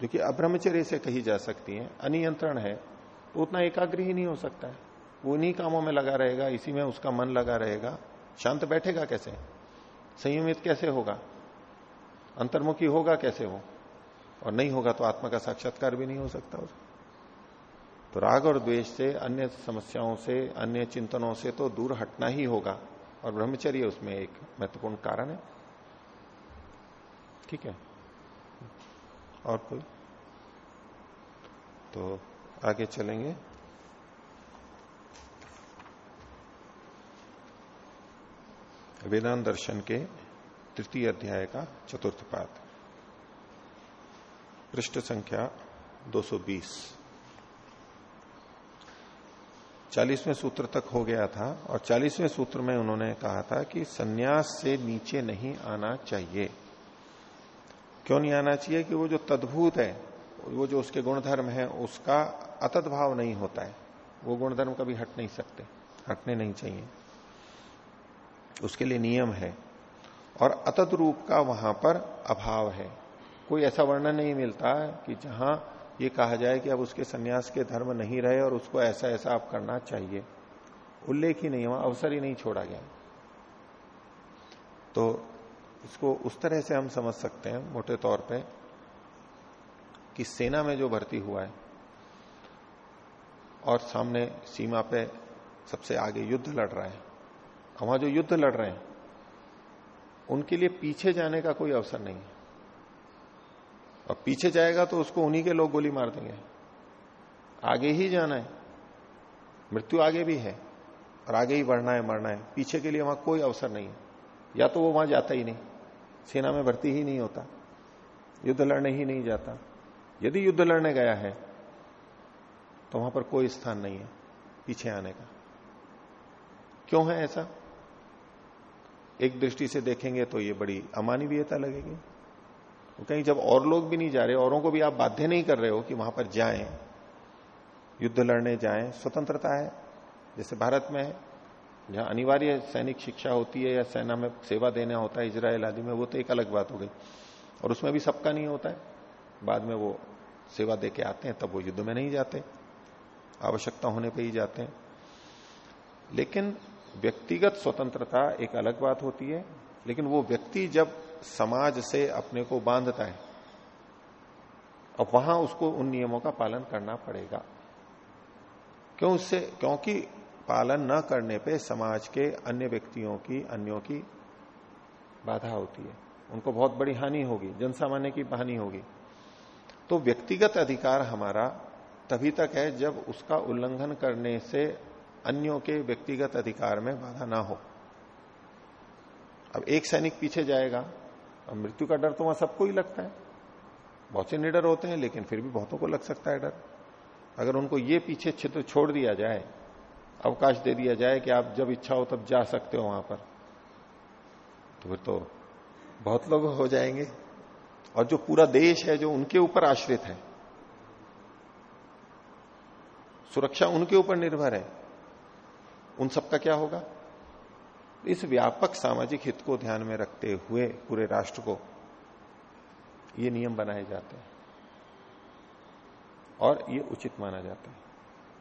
जो कि अब्रह्मचर्य से कही जा सकती हैं, अनियंत्रण है तो उतना एकाग्र ही नहीं हो सकता है। वो इन्हीं कामों में लगा रहेगा, इसी में उसका मन लगा रहेगा। शांत बैठेगा कैसे? संयमित कैसे होगा? अंतर्मुखी होगा कैसे वो? और नहीं होगा तो आत्मा का साक्षात्कार भी नहीं हो सकता उसको तो राग और द्वेष से, अन्य समस्याओं से, अन्य चिंतनों से तो दूर हटना ही होगा, और ब्रह्मचर्य उसमें एक महत्वपूर्ण कारण है। ठीक है? और कोई? तो आगे चलेंगे। वेदांत दर्शन के तृतीय अध्याय का चतुर्थ पाद पृष्ठ संख्या 220 चालीसवें सूत्र तक हो गया था और चालीसवें सूत्र में उन्होंने कहा था कि सन्यास से नीचे नहीं आना चाहिए। क्यों नहीं आना चाहिए कि वो जो तद्भूत है, वो जो उसके गुणधर्म है, उसका अतद भाव नहीं होता है। वो गुणधर्म कभी हट नहीं सकते, हटने नहीं चाहिए। उसके लिए नियम है। और अतत रूप का वहाँ पर अभाव है। कोई ऐसा वर्णन नहीं मिलता कि जहाँ ये कहा जाए कि अब उसके सन्यास के धर्म नहीं रहे और उसको ऐसा ऐसा आप करना चाहिए। उल्लेख ही नहीं, वहाँ अवसर ही नहीं छोड़ा गया। तो इसको उस तरह से हम समझ सकते हैं मोटे तौर पे कि सेना में जो भर्ती हुआ है और सामने सीमा पे सबसे आगे युद्ध लड़ रहा है। वहाँ जो युद्ध लड़ रहे हैं, उनके लिए पीछे जाने का कोई अवसर नहीं है। और पीछे जाएगा तो उसको उन्हीं के लोग गोली मार देंगे। आगे ही जाना है। मृत्यु आगे भी है और आगे ही बढ़ना है, मरना है। पीछे के लिए वहाँ कोई अवसर नहीं है। या तो वो वहाँ जाता ही नहीं। सेना में भर्ती ही नहीं होता। युद्ध लड़ने ही नहीं जाता। यदि युद्ध लड़ने गया है तो वहाँ पर कोई स्थान नहीं है पीछे आने का। क्यों है ऐसा? एक दृष्टि से देखेंगे तो ये बड़ी अमानवीयता लगेगी। तो कहीं जब और लोग भी नहीं जा रहे, औरों को भी आप बाध्य नहीं कर रहे हो कि वहाँ पर जाएँ। युद्ध लड़ने जाएँ, स्वतंत्रता है, जैसे भारत में है, जहाँ अनिवार्य सैनिक शिक्षा होती है या सेना में सेवा देना होता है इसराइल आदि में, वो तो एक अलग बात हो गई। और उसमें भी सबका नहीं होता है। बाद में वो सेवा दे के आते हैं, तब वो युद्ध में नहीं जाते, आवश्यकता होने पर ही जाते हैं। लेकिन व्यक्तिगत स्वतंत्रता एक अलग बात होती है, लेकिन वो व्यक्ति जब समाज से अपने को बांधता है, अब वहाँ उसको उन नियमों का पालन करना पड़ेगा। क्यों उससे, क्योंकि पालन न करने पे समाज के अन्य व्यक्तियों की, अन्यों की बाधा होती है। उनको बहुत बड़ी हानि होगी, जनसामान्य की हानि होगी। तो व्यक्तिगत अधिकार हमारा तभी तक है जब उसका उल्लंघन करने से अन्यों के व्यक्तिगत अधिकार में बाधा ना हो। अब एक सैनिक पीछे जाएगा, अब मृत्यु का डर तो वहाँ सबको ही लगता है। बहुत से निडर होते हैं, लेकिन फिर भी बहुतों को लग सकता है डर। अगर उनको ये पीछे छिद्र छोड़ दिया जाए, अवकाश दे दिया जाए कि आप जब इच्छा हो तब जा सकते हो वहाँ पर तो फिर तो बहुत लोग हो जाएँगे। और जो पूरा देश है, जो उनके ऊपर आश्रित है, सुरक्षा उनके ऊपर निर्भर है। उन सबका क्या होगा? इस व्यापक सामाजिक हित को ध्यान में रखते हुए पूरे राष्ट्र को ये नियम बनाए जाते हैं। और ये उचित माना जाता है।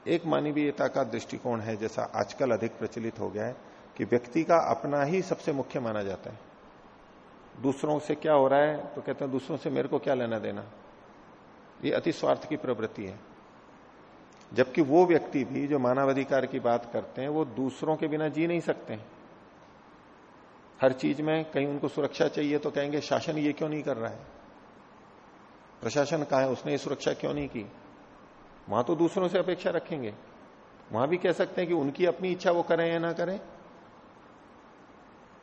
एक मानवीयता का दृष्टिकोण है, जैसा आजकल अधिक प्रचलित हो गया है, कि व्यक्ति का अपना ही सबसे मुख्य माना जाता है। दूसरों से क्या हो रहा है तो कहते हैं, दूसरों से मेरे को क्या लेना देना? ये अति स्वार्थ की प्रवृत्ति है। जबकि वो व्यक्ति भी जो मानवाधिकार की बात करते हैं, वो दूसरों के बिना जी नहीं सकते हर चीज़ में कहीं उनको सुरक्षा चाहिए तो कहेंगे, शासन ये क्यों नहीं कर रहा है? प्रशासन कहा है? उसने ये सुरक्षा क्यों नहीं की? वहाँ तो दूसरों से अपेक्षा रखेंगे। वहाँ भी कह सकते हैं कि उनकी अपनी इच्छा वो करें या ना करें।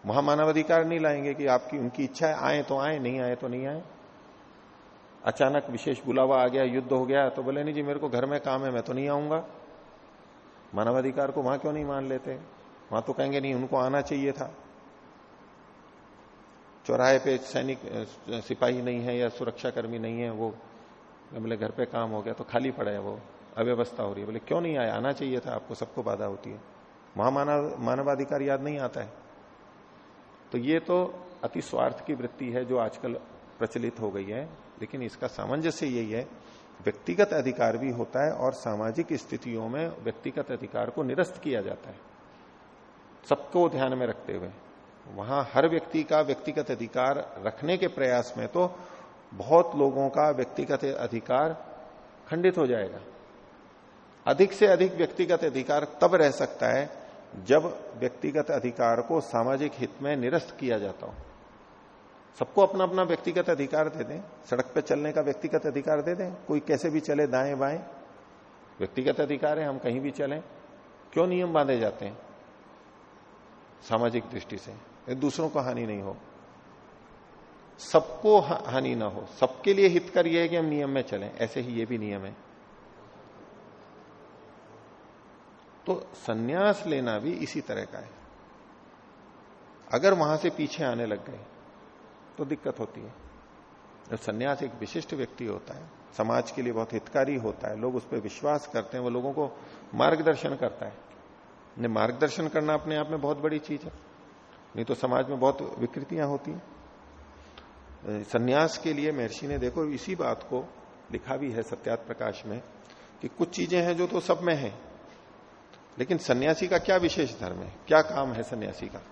वहाँ मानवाधिकार नहीं लाएँगे कि आपकी उनकी इच्छा है, आए तो आए, नहीं आए तो नहीं आए। अचानक विशेष बुलावा आ गया, युद्ध हो गया तो बोले, नहीं जी, मेरे को घर में काम है, मैं तो नहीं आऊँगा। मानवाधिकार को वहाँ क्यों नहीं मान लेते? वहाँ तो कहेंगे, नहीं, उनको आना चाहिए था। चौराहे पे सैनिक सिपाही नहीं है या सुरक्षा कर्मी नहीं है, वो बोले घर पे काम हो गया तो खाली पड़ा है वो, अव्यवस्था हो रही है। बोले, क्यों नहीं आया? आना चाहिए था, आपको सबको बाधा होती है। वहाँ मानव मानवाधिकार याद नहीं आता है। तो ये तो अति स्वार्थ की वृत्ति है, जो आजकल प्रचलित हो गई है। लेकिन इसका सामंजस्य यही है, व्यक्तिगत अधिकार भी होता है और सामाजिक स्थितियों में व्यक्तिगत अधिकार को निरस्त किया जाता है। सबको ध्यान में रखते हुए, वहाँ हर व्यक्ति का व्यक्तिगत अधिकार रखने के प्रयास में तो बहुत लोगों का व्यक्तिगत अधिकार खंडित हो जाएगा। अधिक से अधिक व्यक्तिगत अधिकार तब रह सकता है जब व्यक्तिगत अधिकार को सामाजिक हित में निरस्त किया जाता हो। सबको अपना अपना व्यक्तिगत अधिकार दे दें। सड़क पर चलने का व्यक्तिगत अधिकार दे दें। कोई कैसे भी चले, दाएँ बाएँ। व्यक्तिगत अधिकार है, हम कहीं भी चलें। क्यों नियम बांधे जाते हैं? सामाजिक दृष्टि से। दूसरों को हानि नहीं हो। सबको हानि ना हो। सबके लिए हितकर यह है कि हम नियम में चलें। ऐसे ही ये भी नियम है। तो सन्यास लेना भी इसी तरह का है। अगर वहाँ से पीछे आने लग गए तो दिक्कत होती है। जब सन्यास एक विशिष्ट व्यक्ति होता है, समाज के लिए बहुत हितकारी होता है, लोग उस पर विश्वास करते हैं, वो लोगों को मार्गदर्शन करता है। नहीं मार्गदर्शन करना अपने आप में बहुत बड़ी चीज़ है। नहीं तो समाज में बहुत विकृतियाँ होती हैं। सन्यास के लिए महर्षि ने देखो, इसी बात को लिखा भी है सत्यात प्रकाश में, कि कुछ चीज़ें हैं जो तो सब में है। लेकिन सन्यासी का क्या विशेष धर्म है? क्या काम है सन्यासी का?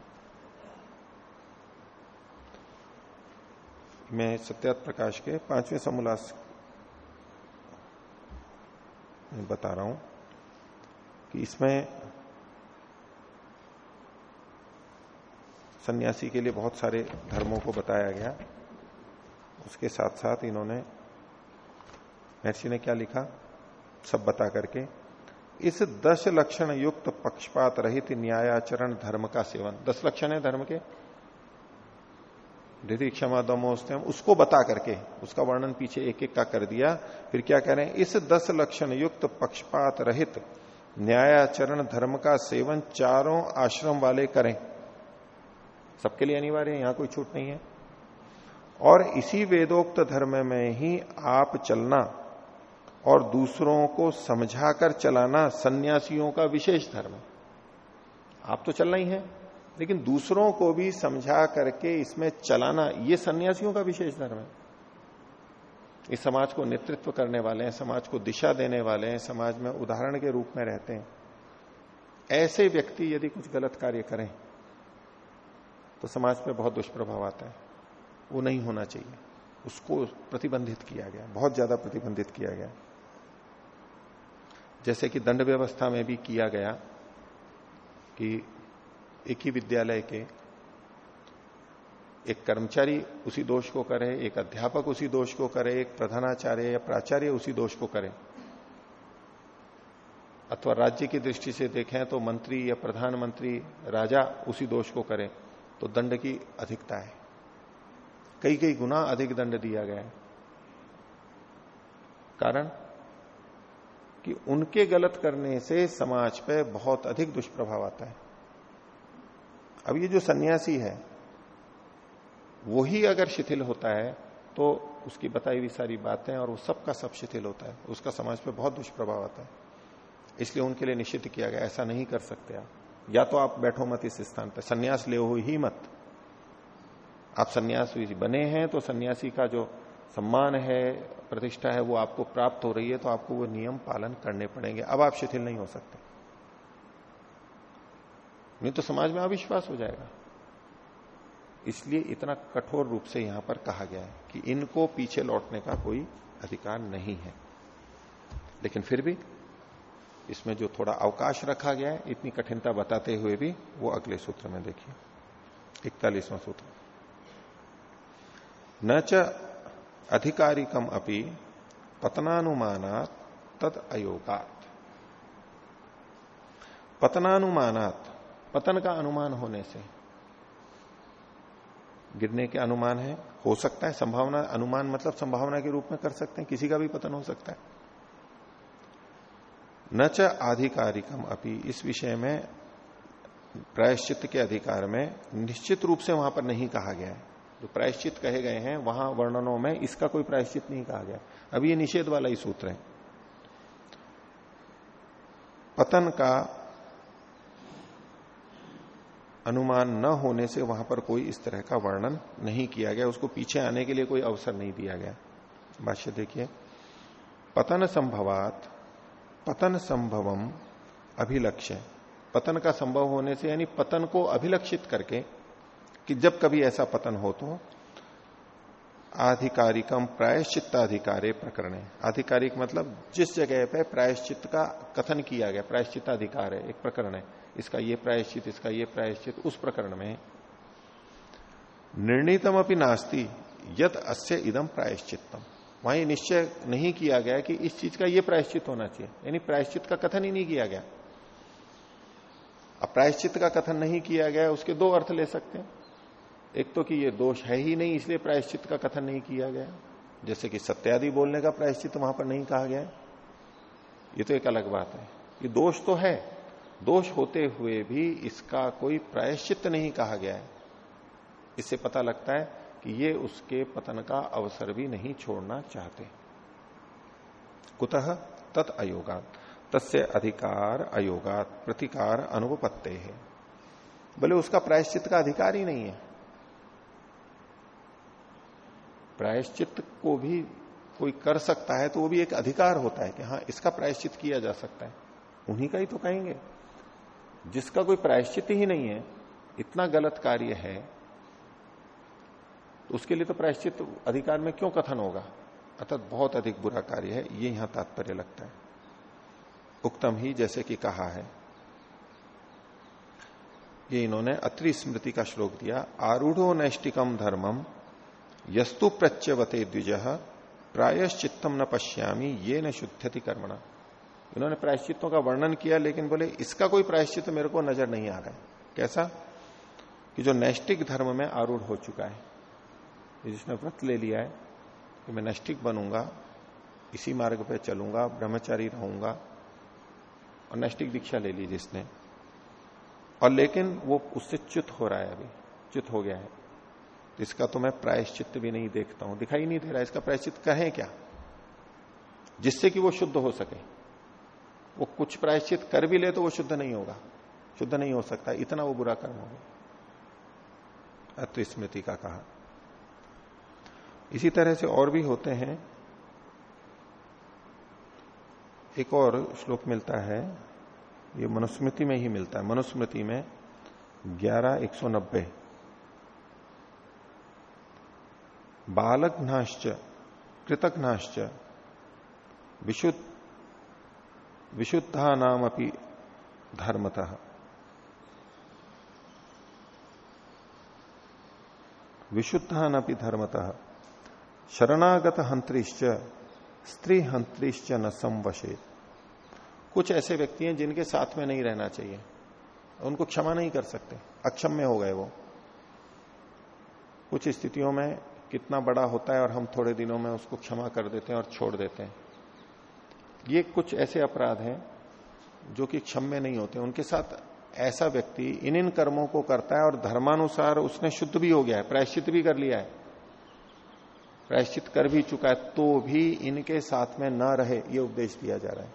मैं सत्यात प्रकाश के पाँचवें समोल्लास बता रहा हूँ कि इसमें सन्यासी के लिए बहुत सारे धर्मों को बताया गया। उसके साथ साथ इन्होंने महर्षि ने क्या लिखा? सब बता करके, इस दस लक्षण युक्त पक्षपात रहित न्यायाचरण धर्म का सेवन। दस लक्षण है धर्म के? दीदी क्षमा दमोस्तम उसको बता करके, उसका वर्णन पीछे एक एक का कर दिया। फिर क्या कह रहे हैं इस दस लक्षण युक्त पक्षपात रहित न्यायाचरण धर्म का सेवन चारों आश्रम वाले करें। सबके लिए अनिवार्य है, यहाँ कोई छूट नहीं है। और इसी वेदोक्त धर्म में ही आप चलना और दूसरों को समझाकर चलाना सन्यासियों का विशेष धर्म। आप तो चलना ही है। लेकिन दूसरों को भी समझा करके इसमें चलाना, ये सन्यासियों का विशेष धर्म है। इस समाज को नेतृत्व करने वाले हैं, समाज को दिशा देने वाले हैं, समाज में उदाहरण के रूप में रहते हैं। ऐसे व्यक्ति यदि कुछ गलत कार्य करें तो समाज पे बहुत दुष्प्रभाव आता है। वो नहीं होना चाहिए। उसको प्रतिबंधित किया गया, बहुत ज़्यादा प्रतिबंधित किया गया। जैसे कि दंड व्यवस्था में भी किया गया कि एक ही विद्यालय के एक कर्मचारी उसी दोष को करे, एक अध्यापक उसी दोष को करे, एक प्रधानाचार्य या प्राचार्य उसी दोष को करे। अथवा राज्य की दृष्टि से देखें तो मंत्री या प्रधानमंत्री, राजा उसी दोष को करे तो दंड की अधिकता है। कई कई गुना अधिक दंड दिया गया है। कारण? कि उनके गलत करने से समाज पे बहुत अधिक दुष्प्रभाव आता है। अब ये जो सन्यासी है वो ही अगर शिथिल होता है तो उसकी बताई हुई सारी बातें और वो सबका सब शिथिल होता है। उसका समाज पे बहुत दुष्प्रभाव आता है। इसलिए उनके लिए निश्चित किया गया, ऐसा नहीं कर सकते आप। या तो आप बैठो मत इस स्थान पर संन्यास ले हो ही मत। आप सन्यास बने हैं तो सन्यासी का जो सम्मान है, प्रतिष्ठा है, वो आपको प्राप्त हो रही है तो आपको वो नियम पालन करने पड़ेंगे। अब आप शिथिल नहीं हो सकते। नहीं तो समाज में अविश्वास हो जाएगा। इसलिए इतना कठोर रूप से यहाँ पर कहा गया है कि इनको पीछे लौटने का कोई अधिकार नहीं है। लेकिन फिर भी इसमें जो थोड़ा अवकाश रखा गया है, इतनी कठिनता बताते हुए भी वो अगले सूत्र में देखिए। इकतालीसवां सूत्र। न च अधिकारिकम अपनी पतनानुमानात तद अयोगात पतनानुमानात पतन का अनुमान होने से। गिरने के अनुमान है, हो सकता है, संभावना, अनुमान मतलब संभावना के रूप में कर सकते हैं, किसी का भी पतन हो सकता है। न च आधिकारिकम अपनी इस विषय में, प्रायश्चित के अधिकार में निश्चित रूप से वहाँ पर नहीं कहा गया है। जो प्रायश्चित कहे गए हैं, वहाँ वर्णनों में इसका कोई प्रायश्चित नहीं कहा गया अब ये निषेध वाला ही सूत्र है। पतन का अनुमान न होने से वहाँ पर कोई इस तरह का वर्णन नहीं किया गया। उसको पीछे आने के लिए कोई अवसर नहीं दिया गया। भाष्य देखिए, पतन संभवात, पतन संभवम अभिलक्ष्य। पतन का संभव होने से यानी पतन को अभिलक्षित करके कि जब कभी ऐसा पतन हो तो आधिकारिकम प्रायश्चित्ताधिकारे प्रकरण। आधिकारिक मतलब जिस जगह पे प्रायश्चित का कथन किया गया, प्रायश्चित्ताधिकार है, एक प्रकरण है। इसका ये प्रायश्चित, इसका ये प्रायश्चित, उस प्रकरण में निर्णीतम अपनी नास्ती यद अस्य इदम प्रायश्चितम वहाँ निश्चय नहीं किया गया कि इस चीज़ का ये प्रायश्चित होना चाहिए। यानी प्रायश्चित का कथन ही नहीं किया गया। अब प्रायश्चित का कथन नहीं किया गया, उसके दो अर्थ ले सकते हैं। एक तो कि ये दोष है ही नहीं, इसलिए प्रायश्चित का कथन नहीं किया गया। जैसे कि सत्यादि बोलने का प्रायश्चित वहाँ पर नहीं कहा गया। ये तो एक अलग बात है। ये दोष तो है। दोष होते हुए भी इसका कोई प्रायश्चित नहीं कहा गया है। इससे पता लगता है कि ये उसके पतन का अवसर भी नहीं छोड़ना चाहते। कुतः तत् अयोगात, तस्य अधिकार अयोगात प्रतिकार अनुपत्ते है। बोले उसका प्रायश्चित का अधिकार ही नहीं है। प्रायश्चित को भी कोई कर सकता है तो वो भी एक अधिकार होता है कि हाँ इसका प्रायश्चित किया जा सकता है। उन्हीं का ही तो कहेंगे। जिसका कोई प्रायश्चित ही नहीं है, इतना गलत कार्य है तो उसके लिए तो प्रायश्चित अधिकार में क्यों कथन होगा? अर्थात बहुत अधिक बुरा कार्य है, ये यहाँ तात्पर्य लगता है। उक्तम ही जैसे कि कहा है, ये इन्होंने अत्रि स्मृति का श्लोक दिया, आरूढ़ो नैष्टिकम धर्मम यस्तु प्रत्यवते द्विज प्रायश्चित्तम न पश्यामी ये न शुद्धति कर्मणा। इन्होंने प्रायश्चितों का वर्णन किया, लेकिन बोले, इसका कोई प्रायश्चित मेरे को नज़र नहीं आ रहा है। कैसा? कि जो नैष्टिक धर्म में आरूढ़ हो चुका है जिसने व्रत ले लिया है, कि मैं नैष्टिक बनूँगा, इसी मार्ग पर चलूँगा, ब्रह्मचारी रहूँगा, और नैष्टिक दीक्षा ले ली जिसने। और लेकिन वो उससे च्युत हो रहा है अभी, च्युत हो गया है। इसका तो मैं प्रायश्चित भी नहीं देखता हूँ, दिखाई नहीं दे रहा इसका प्रायश्चित कहें क्या? जिससे कि वो शुद्ध हो सके। वो कुछ प्रायश्चित कर भी ले तो वो शुद्ध नहीं होगा। शुद्ध नहीं हो सकता, इतना वो बुरा कर्म होगा तो स्मृति का कहा। इसी तरह से और भी होते हैं। एक और श्लोक मिलता है, ये मनुस्मृति में ही मिलता है। मनुस्मृति में ग्यारह एक सौ नब्बे। बालघ्नाश्च कृतघ्नाश्च विशुद्ध विशुद्धा नाम अपनी धर्मतः। विशुद्धा नपि धर्मतः। शरणागत हंत्रिश्च स्त्री हंत्रिश्च न संवशे कुछ ऐसे व्यक्ति हैं जिनके साथ में नहीं रहना चाहिए। उनको क्षमा नहीं कर सकते। अक्षम में हो गए वो। कुछ स्थितियों में कितना बड़ा होता है और हम थोड़े दिनों में उसको क्षमा कर देते हैं और छोड़ देते हैं। ये कुछ ऐसे अपराध हैं जो कि क्षम्य नहीं होते। उनके साथ ऐसा व्यक्ति इन इन कर्मों को करता है और धर्मानुसार उसने शुद्ध भी हो गया है, प्रायश्चित भी कर लिया है। प्रायश्चित कर भी चुका है तो भी इनके साथ में न रहे, ये उपदेश दिया जा रहा है।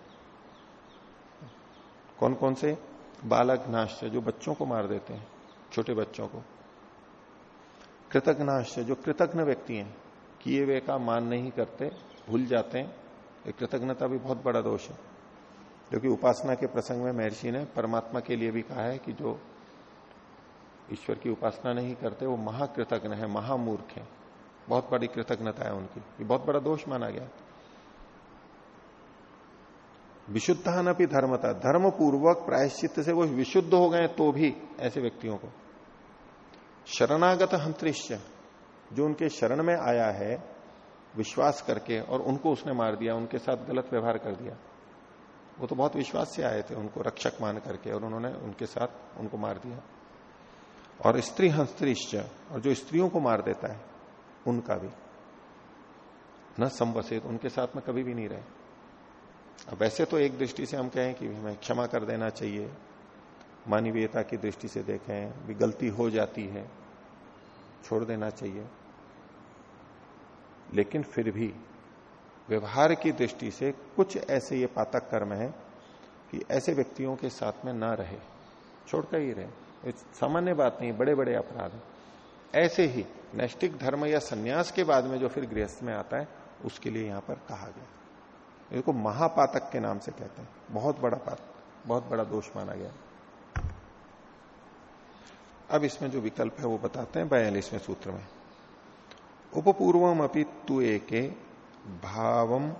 कौन कौन से? बालक नाश जो बच्चों को मार देते हैं, छोटे बच्चों को। कृतज्ञ कृतज्ञनाश जो कृतज्ञ व्यक्ति हैं, किए वे का मान नहीं करते, भूल जाते हैं। कृतज्ञता भी बहुत बड़ा दोष है। क्योंकि उपासना के प्रसंग में महर्षि ने परमात्मा के लिए भी कहा है कि जो ईश्वर की उपासना नहीं करते, वो महाकृतज्ञ है, महामूर्ख है। बहुत बड़ी कृतज्ञता है उनकी। ये बहुत बड़ा दोष माना गया। विशुद्धान अपनी धर्मता। धर्म पूर्वक प्रायश्चित से वो विशुद्ध हो गए तो भी ऐसे व्यक्तियों को। शरणागत हंतृश्य जो उनके शरण में आया है विश्वास करके और उनको उसने मार दिया, उनके साथ गलत व्यवहार कर दिया। वो तो बहुत विश्वास से आए थे, उनको रक्षक मान करके और उन्होंने उनके साथ उनको मार दिया। और स्त्री हंस्त्रिश्च और जो स्त्रियों को मार देता है, उनका भी। न संवसित, उनके साथ में कभी भी नहीं रहे। अब वैसे तो एक दृष्टि से हम कहें कि हमें क्षमा कर देना चाहिए। मानवीयता की दृष्टि से देखें भी गलती हो जाती है, छोड़ देना चाहिए। लेकिन फिर भी व्यवहार की दृष्टि से कुछ ऐसे ये पातक कर्म है कि ऐसे व्यक्तियों के साथ में ना रहे। छोड़कर ही रहे। सामान्य बात नहीं बड़े बड़े अपराध। ऐसे ही नैष्टिक धर्म या सन्यास के बाद में जो फिर गृहस्थ में आता है, उसके लिए यहाँ पर कहा गया इसको महापातक के नाम से कहते हैं। बहुत बड़ा पात, बहुत बड़ा दोष माना गया अब इसमें जो विकल्प है, वो बताते हैं बयालीसवें सूत्र में। उपपूर्वम अपनी तु के भावम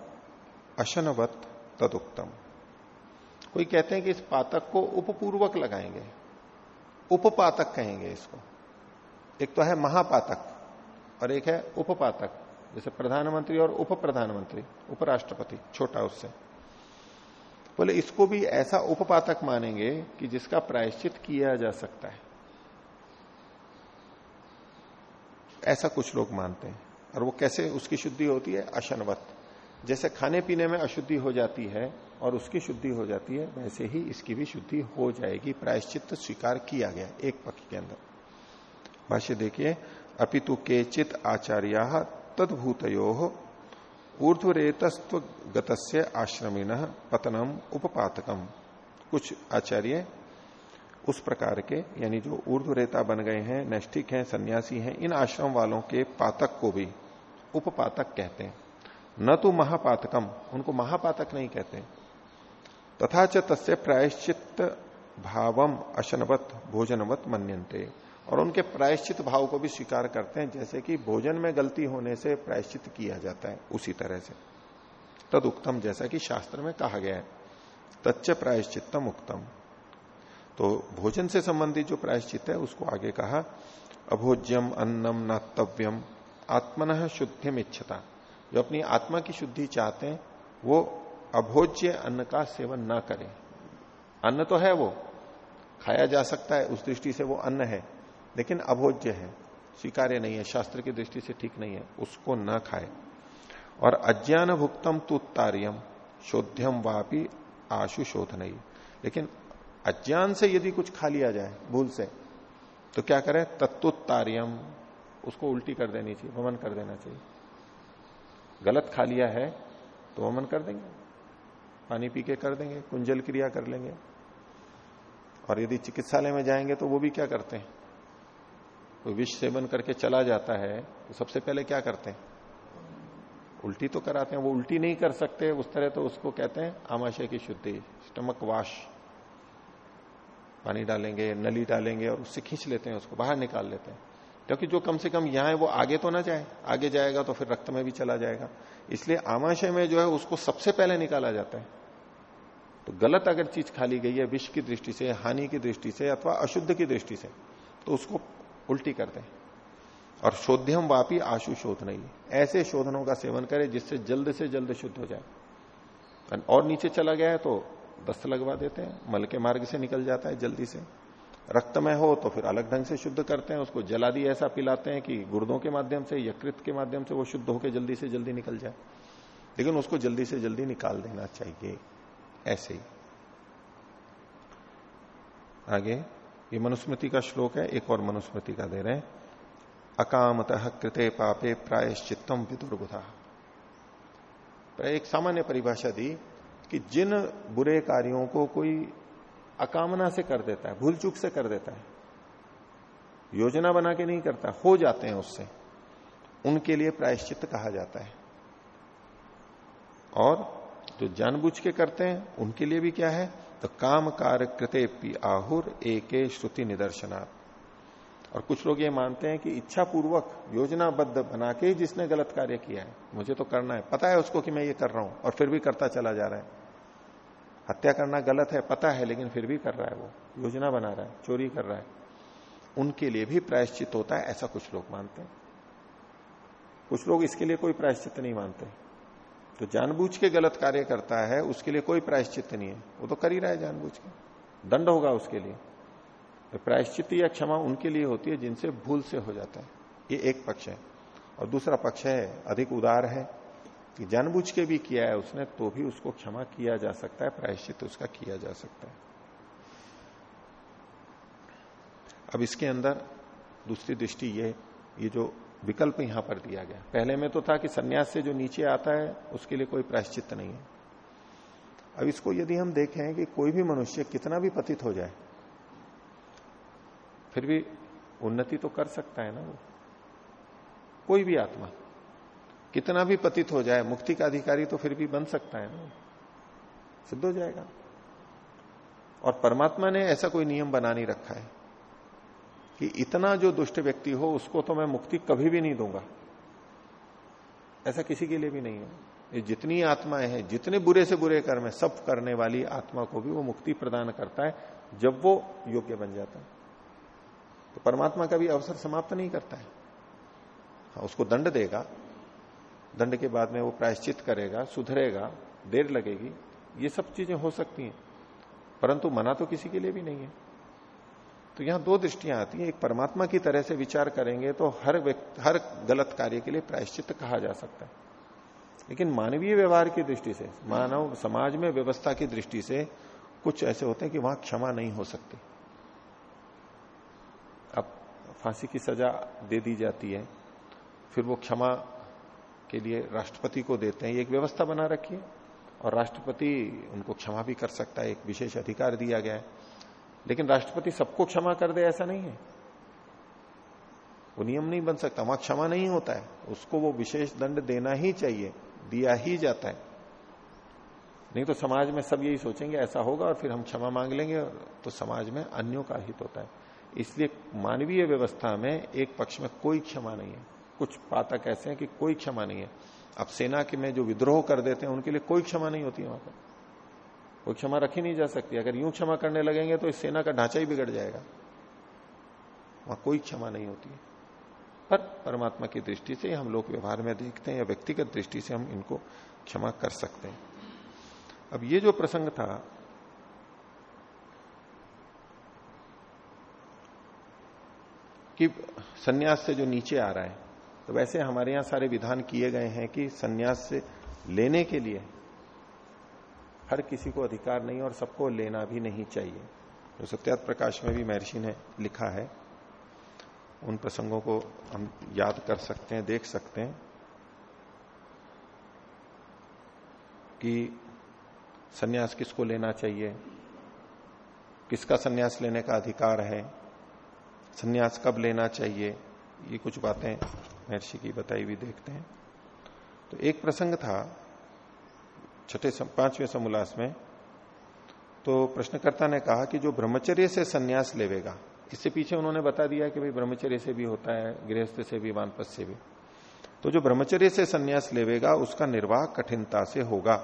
अशनवत तदुक्तम। कोई कहते हैं कि इस पातक को उपपूर्वक लगाएँगे। उपपातक कहेंगे इसको। एक तो है महापातक और एक है उपपातक, जैसे प्रधानमंत्री और उप प्रधानमंत्री उपराष्ट्रपति, छोटा उससे। बोले, इसको भी ऐसा उपपातक मानेंगे कि जिसका प्रायश्चित किया जा सकता है। ऐसा कुछ लोग मानते हैं। और वो कैसे उसकी शुद्धि होती है? अशनवत। जैसे खाने पीने में अशुद्धि हो जाती है और उसकी शुद्धि हो जाती है, वैसे ही इसकी भी शुद्धि हो जाएगी। प्रायश्चित स्वीकार किया गया एक पक्ष के अंदर। भाष्य देखिए, अपितु केचित आचार्य तदभूतो ऊर्ध्वरेतस्व गतस्य आश्रमिन पतनम उपपातकम। कुछ आचार्य उस प्रकार के, यानी जो ऊर्ध्वरेता बन गए हैं, नैष्ठिक हैं, सन्यासी हैं, इन आश्रम वालों के पातक को भी उपपातक कहते हैं। न तो महापातकम, उनको महापातक नहीं कहते तथा च तस्य प्रायश्चित भावम अशनवत, भोजनवत मन्यन्ते। और उनके प्रायश्चित भाव को भी स्वीकार करते हैं, जैसे कि भोजन में गलती होने से प्रायश्चित किया जाता है, उसी तरह से। तद उक्तम जैसा कि शास्त्र में कहा गया है। तच्च प्रायश्चितम उक्तम। तो भोजन से संबंधित जो प्रायश्चित है, उसको आगे कहा, अभोज्यम अन्नम नातव्यम, आत्मन शुद्धिम इच्छता। जो अपनी आत्मा की शुद्धि चाहते हैं, वो अभोज्य अन्न का सेवन ना करें। अन्न तो है वो, खाया जा सकता है, उस दृष्टि से वो अन्न है, लेकिन अभोज्य है, स्वीकार्य नहीं है, शास्त्र की दृष्टि से ठीक नहीं है, उसको न खाए। और अज्ञान भुक्तम तुत्तार्यम शोध्यम वापी आशु नहीं लेकिन अज्ञान से यदि कुछ खा लिया जाए, भूल से तो क्या करें? तत्वोत्तार्यम। उसको उल्टी कर देनी चाहिए, वमन कर देना चाहिए। गलत खा लिया है तो वमन कर देंगे। पानी पी के कर देंगे, कुंजल क्रिया कर लेंगे। और यदि चिकित्सालय में जाएँगे तो वो भी क्या करते हैं? कोई विष सेवन करके चला जाता है तो सबसे पहले क्या करते हैं? उल्टी तो कराते हैं, वो उल्टी नहीं कर सकते, उस तरह तो उसको कहते हैं आमाशय की शुद्धि, स्टमक वाश। पानी डालेंगे, नली डालेंगे और उससे खींच लेते हैं, उसको बाहर निकाल लेते हैं। क्योंकि जो कम से कम यहाँ है, वो आगे तो ना जाए, आगे जाएगा तो फिर रक्त में भी चला जाएगा। इसलिए आमाशय में जो है, उसको सबसे पहले निकाला जाता है। तो गलत अगर चीज़ खाली गई है, विष की दृष्टि से, हानि की दृष्टि से, अथवा अशुद्ध की दृष्टि से तो उसको उल्टी कर दें। और शोध्यम वापी आशु शोध नहीं। ऐसे शोधनों का सेवन करें जिससे जल्द से जल्द शुद्ध हो जाए। और नीचे चला गया है तो दस्त लगवा देते हैं, मल के मार्ग से निकल जाता है जल्दी से। रक्त में हो तो फिर अलग ढंग से शुद्ध करते हैं, उसको जला दी ऐसा पिलाते हैं कि गुर्दों के माध्यम से यकृत के माध्यम से वो शुद्ध होकर जल्दी से जल्दी निकल जाए। लेकिन उसको जल्दी से जल्दी निकाल देना चाहिए, ऐसे ही। आगे, ये मनुस्मृति का श्लोक है, एक और मनुस्मृति का दे रहे हैं। अकामत कृते पापे प्रायश्चितम विदुर्बुधा। एक सामान्य परिभाषा दी कि जिन बुरे कार्यों को कोई अकामना से कर देता है, भूल चूक से कर देता है, योजना बना के नहीं करता, हो जाते हैं उससे, उनके लिए प्रायश्चित कहा जाता है। और जो जानबूझ के करते हैं, उनके लिए भी क्या है? तो काम कार्य कृते आहुर एक श्रुति निदर्शनार्थ और कुछ लोग ये मानते हैं कि इच्छा पूर्वक योजनाबद्ध बना के जिसने गलत कार्य किया है, मुझे तो करना है, पता है उसको कि मैं ये कर रहा हूँ, और फिर भी करता चला जा रहा है। हत्या करना गलत है, पता है, लेकिन फिर भी कर रहा है वो, योजना बना रहा है, चोरी कर रहा है। उनके लिए भी प्रायश्चित होता है, ऐसा कुछ लोग मानते हैं। कुछ लोग इसके लिए कोई प्रायश्चित नहीं मानते। तो जानबूझ के गलत कार्य करता है, उसके लिए कोई प्रायश्चित नहीं है। वो तो कर ही रहा है जानबूझ के। दंड होगा उसके लिए। तो प्रायश्चित या क्षमा उनके लिए होती है, जिनसे भूल से हो जाता है। ये एक पक्ष है। और दूसरा पक्ष है, अधिक उदार है। कि जानबूझ के भी किया है उसने तो भी उसको क्षमा किया जा सकता है, प्रायश्चित उसका किया जा सकता है। अब इसके अंदर दूसरी दृष्टि ये ये जो विकल्प यहाँ पर दिया गया। पहले में तो था कि सन्यास से जो नीचे आता है, उसके लिए कोई प्रायश्चित नहीं है। अब इसको यदि हम देखें कि कोई भी मनुष्य कितना भी पतित हो जाए, फिर भी उन्नति तो कर सकता है ना वो। कोई भी आत्मा। कितना भी पतित हो जाए, मुक्ति का अधिकारी तो फिर भी बन सकता है ना? सिद्ध हो जाएगा। और परमात्मा ने ऐसा कोई नियम बना नहीं रखा है कि इतना जो दुष्ट व्यक्ति हो, उसको तो मैं मुक्ति कभी भी नहीं दूँगा। ऐसा किसी के लिए भी नहीं है। ये जितनी आत्माएँ हैं, जितने बुरे से बुरे कर्म है, सब करने वाली आत्मा को भी वो मुक्ति प्रदान करता है, जब वो योग्य बन जाता है। तो परमात्मा का भी अवसर समाप्त नहीं करता है। हाँ उसको दंड देगा दंड के बाद में वो प्रायश्चित करेगा, सुधरेगा, देर लगेगी, ये सब चीज़ें हो सकती हैं। परंतु मना तो किसी के लिए भी नहीं है। तो यहाँ दो दृष्टियाँ आती हैं। एक परमात्मा की तरह से विचार करेंगे तो हर व्यक्ति, हर गलत कार्य के लिए प्रायश्चित कहा जा सकता है। लेकिन मानवीय व्यवहार की दृष्टि से, मानव समाज में व्यवस्था की दृष्टि से कुछ ऐसे होते हैं कि वहाँ क्षमा नहीं हो सकती। अब फांसी की सजा दे दी जाती है, फिर वो क्षमा के लिए राष्ट्रपति को देते हैं एक व्यवस्था बना रखी है। और राष्ट्रपति उनको क्षमा भी कर सकता है, एक विशेष अधिकार दिया गया है। लेकिन राष्ट्रपति सबको क्षमा कर दे, ऐसा नहीं है। वो नियम नहीं बन सकता। वहाँ क्षमा नहीं होता है। उसको वो विशेष दंड देना ही चाहिए, दिया ही जाता है। नहीं तो समाज में सब यही सोचेंगे, ऐसा होगा और फिर हम क्षमा मांग लेंगे तो समाज में अन्यों का हित होता है। इसलिए मानवीय व्यवस्था में एक पक्ष में कोई क्षमा नहीं है। कुछ पातक ऐसे हैं कि कोई क्षमा नहीं है। अब सेना के में जो विद्रोह कर देते हैं, उनके लिए कोई क्षमा नहीं होती वहाँ पर। कोई क्षमा रखी नहीं जा सकती। अगर यूँ क्षमा करने लगेंगे तो इस सेना का ढांचा ही बिगड़ जाएगा। वहाँ कोई क्षमा नहीं होती है। पर परमात्मा की दृष्टि से हम लोग व्यवहार में देखते हैं या व्यक्तिगत दृष्टि से हम इनको क्षमा कर सकते हैं। अब ये जो प्रसंग था, कि सन्यास से जो नीचे आ रहा है तो वैसे हमारे यहाँ सारे विधान किए गए हैं कि सन्यास लेने के लिए हर किसी को अधिकार नहीं और सबको लेना भी नहीं चाहिए। तो सत्यात प्रकाश में भी महर्षि ने लिखा है, उन प्रसंगों को हम याद कर सकते हैं, देख सकते हैं कि सन्यास किसको लेना चाहिए? किसका सन्यास लेने का अधिकार है? सन्यास कब लेना चाहिए? ये कुछ बातें महर्षि की बताई हुई देखते हैं। तो एक प्रसंग था, छठे पाँचवें समोल्लास में। तो प्रश्नकर्ता ने कहा कि जो ब्रह्मचर्य से संन्यास लेवेगा, इससे पीछे उन्होंने बता दिया कि भाई ब्रह्मचर्य से भी होता है, गृहस्थ से भी वानपस से भी। तो जो ब्रह्मचर्य से संन्यास लेवेगा, उसका निर्वाह कठिनता से होगा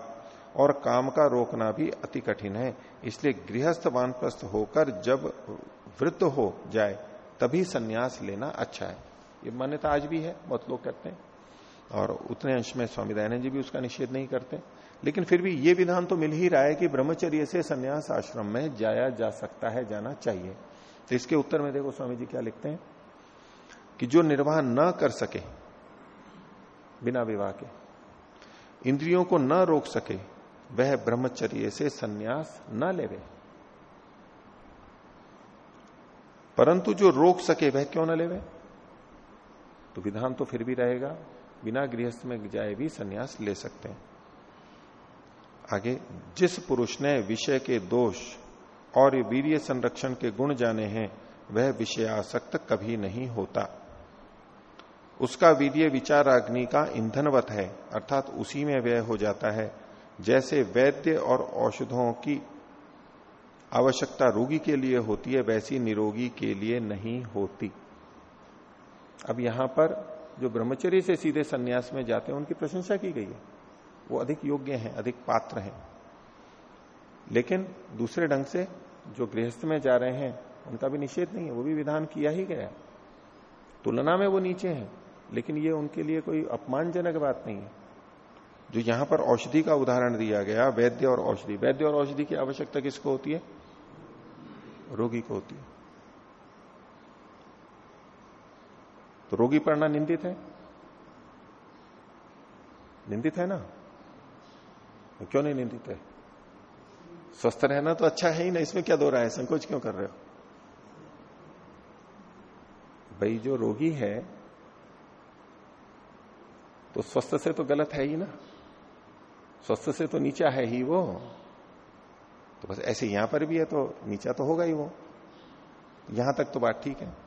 और काम का रोकना भी अति कठिन है। इसलिए गृहस्थ, वानप्रस्थ होकर जब वृद्ध हो जाए, तभी सन्यास लेना अच्छा है। ये मान्यता आज भी है, बहुत लोग कहते हैं। और उतने अंश में स्वामी दयानंद जी भी उसका निषेध नहीं करते। लेकिन फिर भी ये विधान तो मिल ही रहा है कि ब्रह्मचर्य से संन्यास आश्रम में जाया जा सकता है, जाना चाहिए। तो इसके उत्तर में देखो स्वामी जी क्या लिखते हैं, कि जो निर्वाह न कर सके, बिना विवाह के, इंद्रियों को न रोक सके, वह ब्रह्मचर्य से सन्यास न लेवे। परंतु जो रोक सके, वह क्यों न लेवे? तो विधान तो फिर भी रहेगा, बिना गृहस्थ में जाए भी सन्यास ले सकते हैं। आगे, जिस पुरुष ने विषय के दोष और वीर्य संरक्षण के गुण जाने हैं, वह विषयासक्त कभी नहीं होता। उसका वीर्य विचाराग्नि का ईंधनवत है, अर्थात उसी में व्यय हो जाता है, जैसे वैद्य और औषधों की आवश्यकता रोगी के लिए होती है, वैसी निरोगी के लिए नहीं होती। अब यहाँ पर जो ब्रह्मचर्य से सीधे सन्यास में जाते हैं, उनकी प्रशंसा की गई है। वो अधिक योग्य हैं, अधिक पात्र हैं। लेकिन दूसरे ढंग से जो गृहस्थ में जा रहे हैं, उनका भी निषेध नहीं है, वो भी विधान किया ही गया तुलना में वो नीचे हैं, लेकिन ये उनके लिए कोई अपमानजनक बात नहीं है। जो यहाँ पर औषधि का उदाहरण दिया गया, वैद्य और औषधि। वैद्य और औषधि की आवश्यकता किसको होती है? रोगी को होती है। तो रोगी पढ़ना निंदित है? निंदित है ना? क्यों नहीं निंदित है? स्वस्थ रहना तो अच्छा है ही ना, इसमें क्या दो रहा है? संकोच क्यों कर रहे हो? भाई, जो रोगी है तो स्वस्थ से तो गलत है ही ना। स्वस्थ से तो नीचा है ही वो। तो बस ऐसे यहाँ पर भी है तो नीचा तो होगा ही वो। यहाँ तक तो बात ठीक है।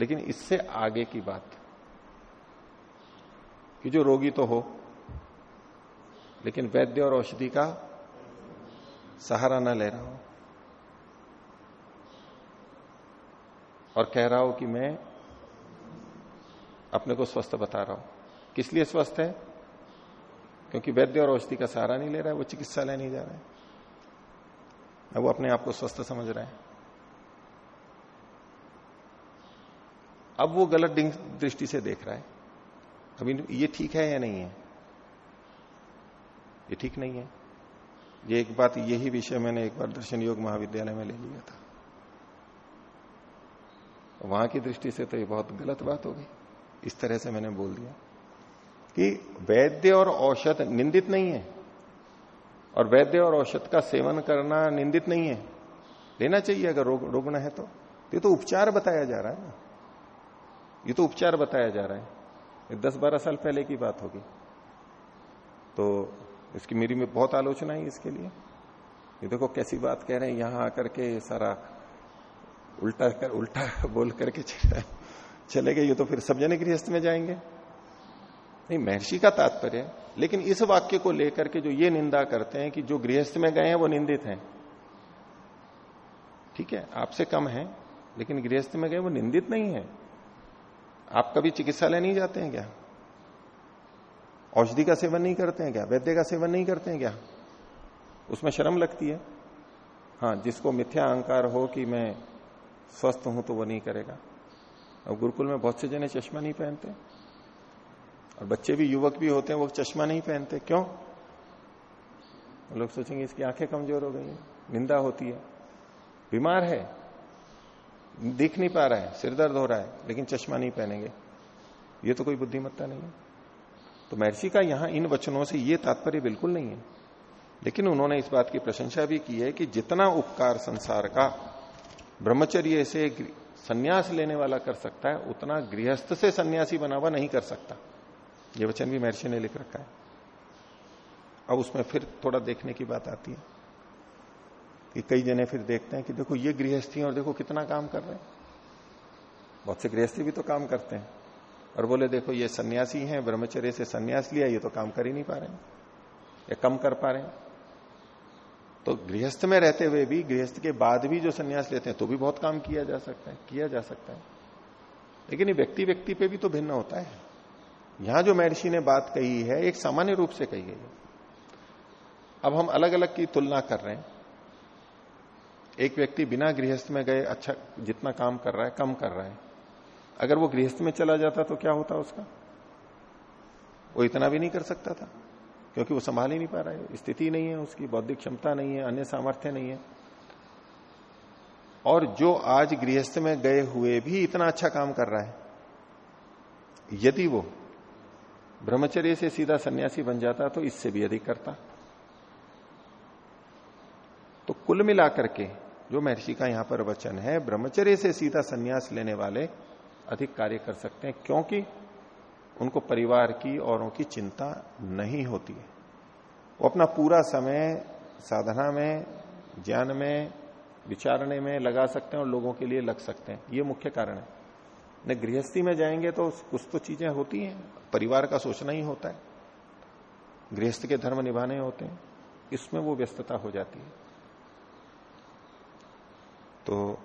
लेकिन इससे आगे की बात कि जो रोगी तो हो, लेकिन वैद्य और औषधि का सहारा ना ले रहा हो। और कह रहा हो कि मैं अपने को स्वस्थ बता रहा हूँ। किस लिए स्वस्थ है? क्योंकि वैद्य और औषधि का सहारा नहीं ले रहा है, वो चिकित्सालय नहीं जा रहा है। वो अपने आप को स्वस्थ समझ रहा है। अब वो गलत दृष्टि से देख रहा है। अभी ये ठीक है या नहीं है? ये ठीक नहीं है। ये एक बात, यही विषय मैंने एक बार दर्शन योग महाविद्यालय में ले लिया था। वहाँ की दृष्टि से तो ये बहुत गलत बात होगी इस तरह से मैंने बोल दिया कि वैद्य और औषध निंदित नहीं है। और वैद्य और औषध का सेवन करना निंदित नहीं है। लेना चाहिए अगर रोग रोगना है तो। ये तो उपचार बताया जा रहा है ना। ये तो उपचार बताया जा रहा है। दस बारह साल पहले की बात होगी। तो इसकी मेरी में बहुत आलोचना है इसके लिए। ये देखो कैसी बात कह रहे हैं, यहाँ आकर के सारा उल्टा कर, उल्टा बोल करके चले गए। ये तो फिर सब जने गृहस्थ में जाएँगे। नहीं, महर्षि का तात्पर्य लेकिन इस वाक्य को लेकर के जो ये निंदा करते हैं कि जो गृहस्थ में गए हैं, वो निंदित हैं। ठीक है, आपसे कम है, लेकिन गृहस्थ में गए, वो निंदित नहीं है। आप कभी चिकित्सालय नहीं जाते हैं क्या? औषधि का सेवन नहीं करते हैं क्या? वैद्य का सेवन नहीं करते हैं क्या? उसमें शर्म लगती है? हाँ जिसको मिथ्या अहंकार हो कि मैं स्वस्थ हूँ तो वो नहीं करेगा। अब गुरुकुल में बहुत से जने चश्मा नहीं पहनते। और बच्चे भी, युवक भी होते हैं, वो चश्मा नहीं पहनते। क्यों? लोग सोचेंगे, इसकी आँखें कमज़ोर हो गई निंदा होती है। बीमार है। दिख नहीं पा रहा है, सिर दर्द हो रहा है, लेकिन चश्मा नहीं पहनेंगे। ये तो कोई बुद्धिमत्ता नहीं है। तो महर्षि का यहाँ इन वचनों से ये तात्पर्य बिल्कुल नहीं है। लेकिन उन्होंने इस बात की प्रशंसा भी की है कि जितना उपकार संसार का ब्रह्मचर्य से संन्यास लेने वाला कर सकता है, उतना गृहस्थ से सन्यासी बना हुआ नहीं कर सकता। ये वचन भी महर्षि ने लिख रखा है। अब उसमें फिर थोड़ा देखने की बात आती है। कि कई जने फिर देखते हैं कि देखो ये गृहस्थी और देखो कितना काम कर रहे हैं। बहुत से गृहस्थी भी तो काम करते हैं। और बोले, देखो ये सन्यासी हैं, ब्रह्मचर्य से सन्यास लिया, ये तो काम कर ही नहीं पा रहे हैं। या कम कर पा रहे हैं। तो गृहस्थ में रहते हुए भी, गृहस्थ के बाद भी जो सन्यास लेते हैं तो भी बहुत काम किया जा सकता है, किया जा सकता है। लेकिन ये व्यक्ति व्यक्ति पे भी तो भिन्न होता है। यहाँ जो महर्षि ने बात कही है, एक सामान्य रूप से कही गई अब हम अलग अलग की तुलना कर रहे हैं। एक व्यक्ति बिना गृहस्थ में गए अच्छा जितना काम कर रहा है, कम कर रहा है। अगर वो गृहस्थ में चला जाता तो क्या होता उसका? वो इतना भी नहीं कर सकता था, क्योंकि वो संभाल ही नहीं पा रहा है। स्थिति नहीं है उसकी, बौद्धिक क्षमता नहीं है, अन्य सामर्थ्य नहीं है। और जो आज गृहस्थ में गए हुए भी इतना अच्छा काम कर रहा है, यदि वो ब्रह्मचर्य से सीधा सन्यासी बन जाता तो इससे भी अधिक करता। तो कुल मिलाकर के जो महर्षि का यहाँ पर वचन है, ब्रह्मचर्य से सीधा संन्यास लेने वाले अधिक कार्य कर सकते हैं, क्योंकि उनको परिवार की औरों की चिंता नहीं होती है। वो अपना पूरा समय साधना में, ज्ञान में, विचारने में लगा सकते हैं और लोगों के लिए लग सकते हैं। ये मुख्य कारण है। न गृहस्थी में जाएँगे तो कुछ तो चीज़ें होती हैं, परिवार का सोचना ही होता है। गृहस्थ के धर्म निभाने होते हैं, इसमें वो व्यस्तता हो जाती है। तो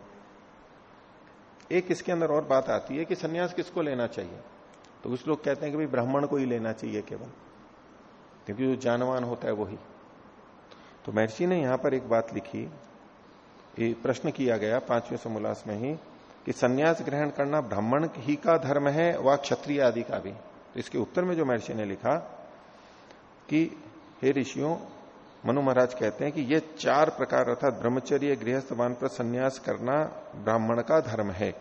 एक इसके अंदर और बात आती है कि सन्यास किसको लेना चाहिए? तो कुछ लोग कहते हैं कि भाई ब्राह्मण को ही लेना चाहिए केवल, क्योंकि जो जानवान होता है वही। तो महर्षि ने यहाँ पर एक बात लिखी प्रश्न किया गया पाँचवें समोल्लास में ही, कि सन्यास ग्रहण करना ब्राह्मण ही का धर्म है व क्षत्रिय आदि का भी? तो इसके उत्तर में जो महर्षि ने लिखा कि, हे ऋषियों मनु महाराज कहते हैं कि ये चार प्रकार अर्थात ब्रह्मचर्य, गृहस्थ पर संन्यास करना ब्राह्मण का धर्म है।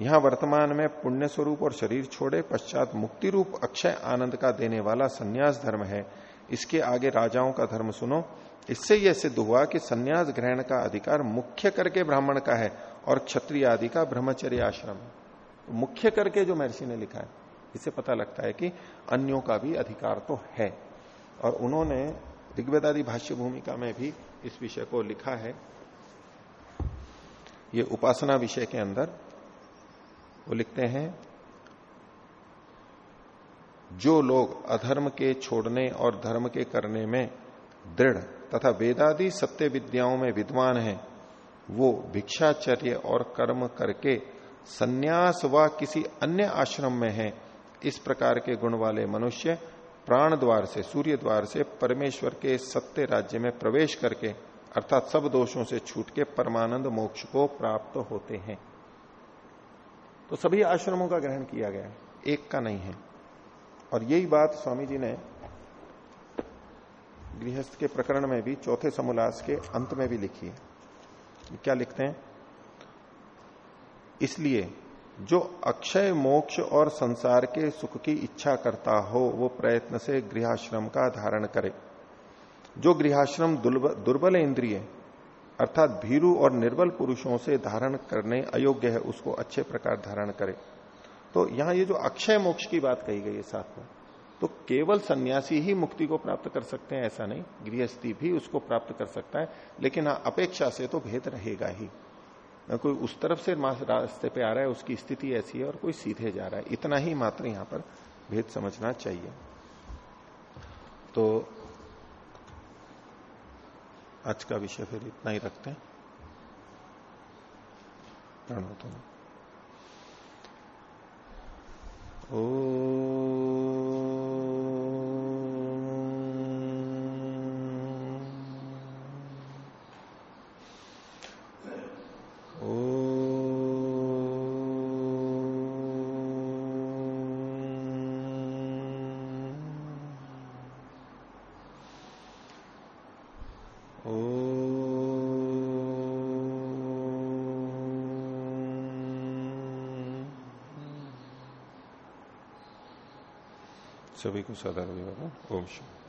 यहाँ वर्तमान में पुण्य स्वरूप और शरीर छोड़े, पश्चात मुक्ति रूप, अक्षय आनंद का देने वाला संन्यास धर्म है। इसके आगे राजाओं का धर्म सुनो। इससे यह सिद्ध हुआ कि संन्यास ग्रहण का अधिकार मुख्य करके ब्राह्मण का है और क्षत्रिय आदि का ब्रह्मचर्य आश्रम। है मुख्य करके जो महर्षि ने लिखा है, इससे पता लगता है कि अन्यों का भी अधिकार तो है। और उन्होंने ऋग्वेदादि भाष्य भूमिका में भी इस विषय को लिखा है। ये उपासना विषय के अंदर वो लिखते हैं, जो लोग अधर्म के छोड़ने और धर्म के करने में दृढ़ तथा वेदादि सत्य विद्याओं में विद्वान हैं, वो भिक्षाचर्य और कर्म करके सन्यास व किसी अन्य आश्रम में है, इस प्रकार के गुण वाले मनुष्य प्राण द्वार से सूर्य द्वार से परमेश्वर के सत्य राज्य में प्रवेश करके, अर्थात सब दोषों से छूट के परमानंद मोक्ष को प्राप्त होते हैं। तो सभी आश्रमों का ग्रहण किया गया है। एक का नहीं है। और यही बात स्वामी जी ने गृहस्थ के प्रकरण में भी, चौथे समुलास के अंत में भी लिखी है। क्या लिखते हैं? इसलिए जो अक्षय, मोक्ष और संसार के सुख की इच्छा करता हो, वो प्रयत्न से गृहाश्रम का धारण करे। जो गृहाश्रम दुर्बल इंद्रिय, अर्थात भीरु और निर्बल पुरुषों से धारण करने अयोग्य है, उसको अच्छे प्रकार धारण करे। तो यहाँ ये जो अक्षय, मोक्ष की बात कही गई है साथ में तो केवल सन्यासी ही मुक्ति को प्राप्त कर सकते हैं, ऐसा नहीं। गृहस्थी भी उसको प्राप्त कर सकता है, लेकिन हाँ अपेक्षा से तो भेद रहेगा ही। कोई उस तरफ़ से रास्ते पे आ रहा है, उसकी स्थिति ऐसी है और कोई सीधे जा रहा है। इतना ही मात्र यहाँ पर भेद समझना चाहिए। तो आज का विषय फिर इतना ही रखते हैं। प्रणव ओ सभी को सदा अभिवादन ओम शुभ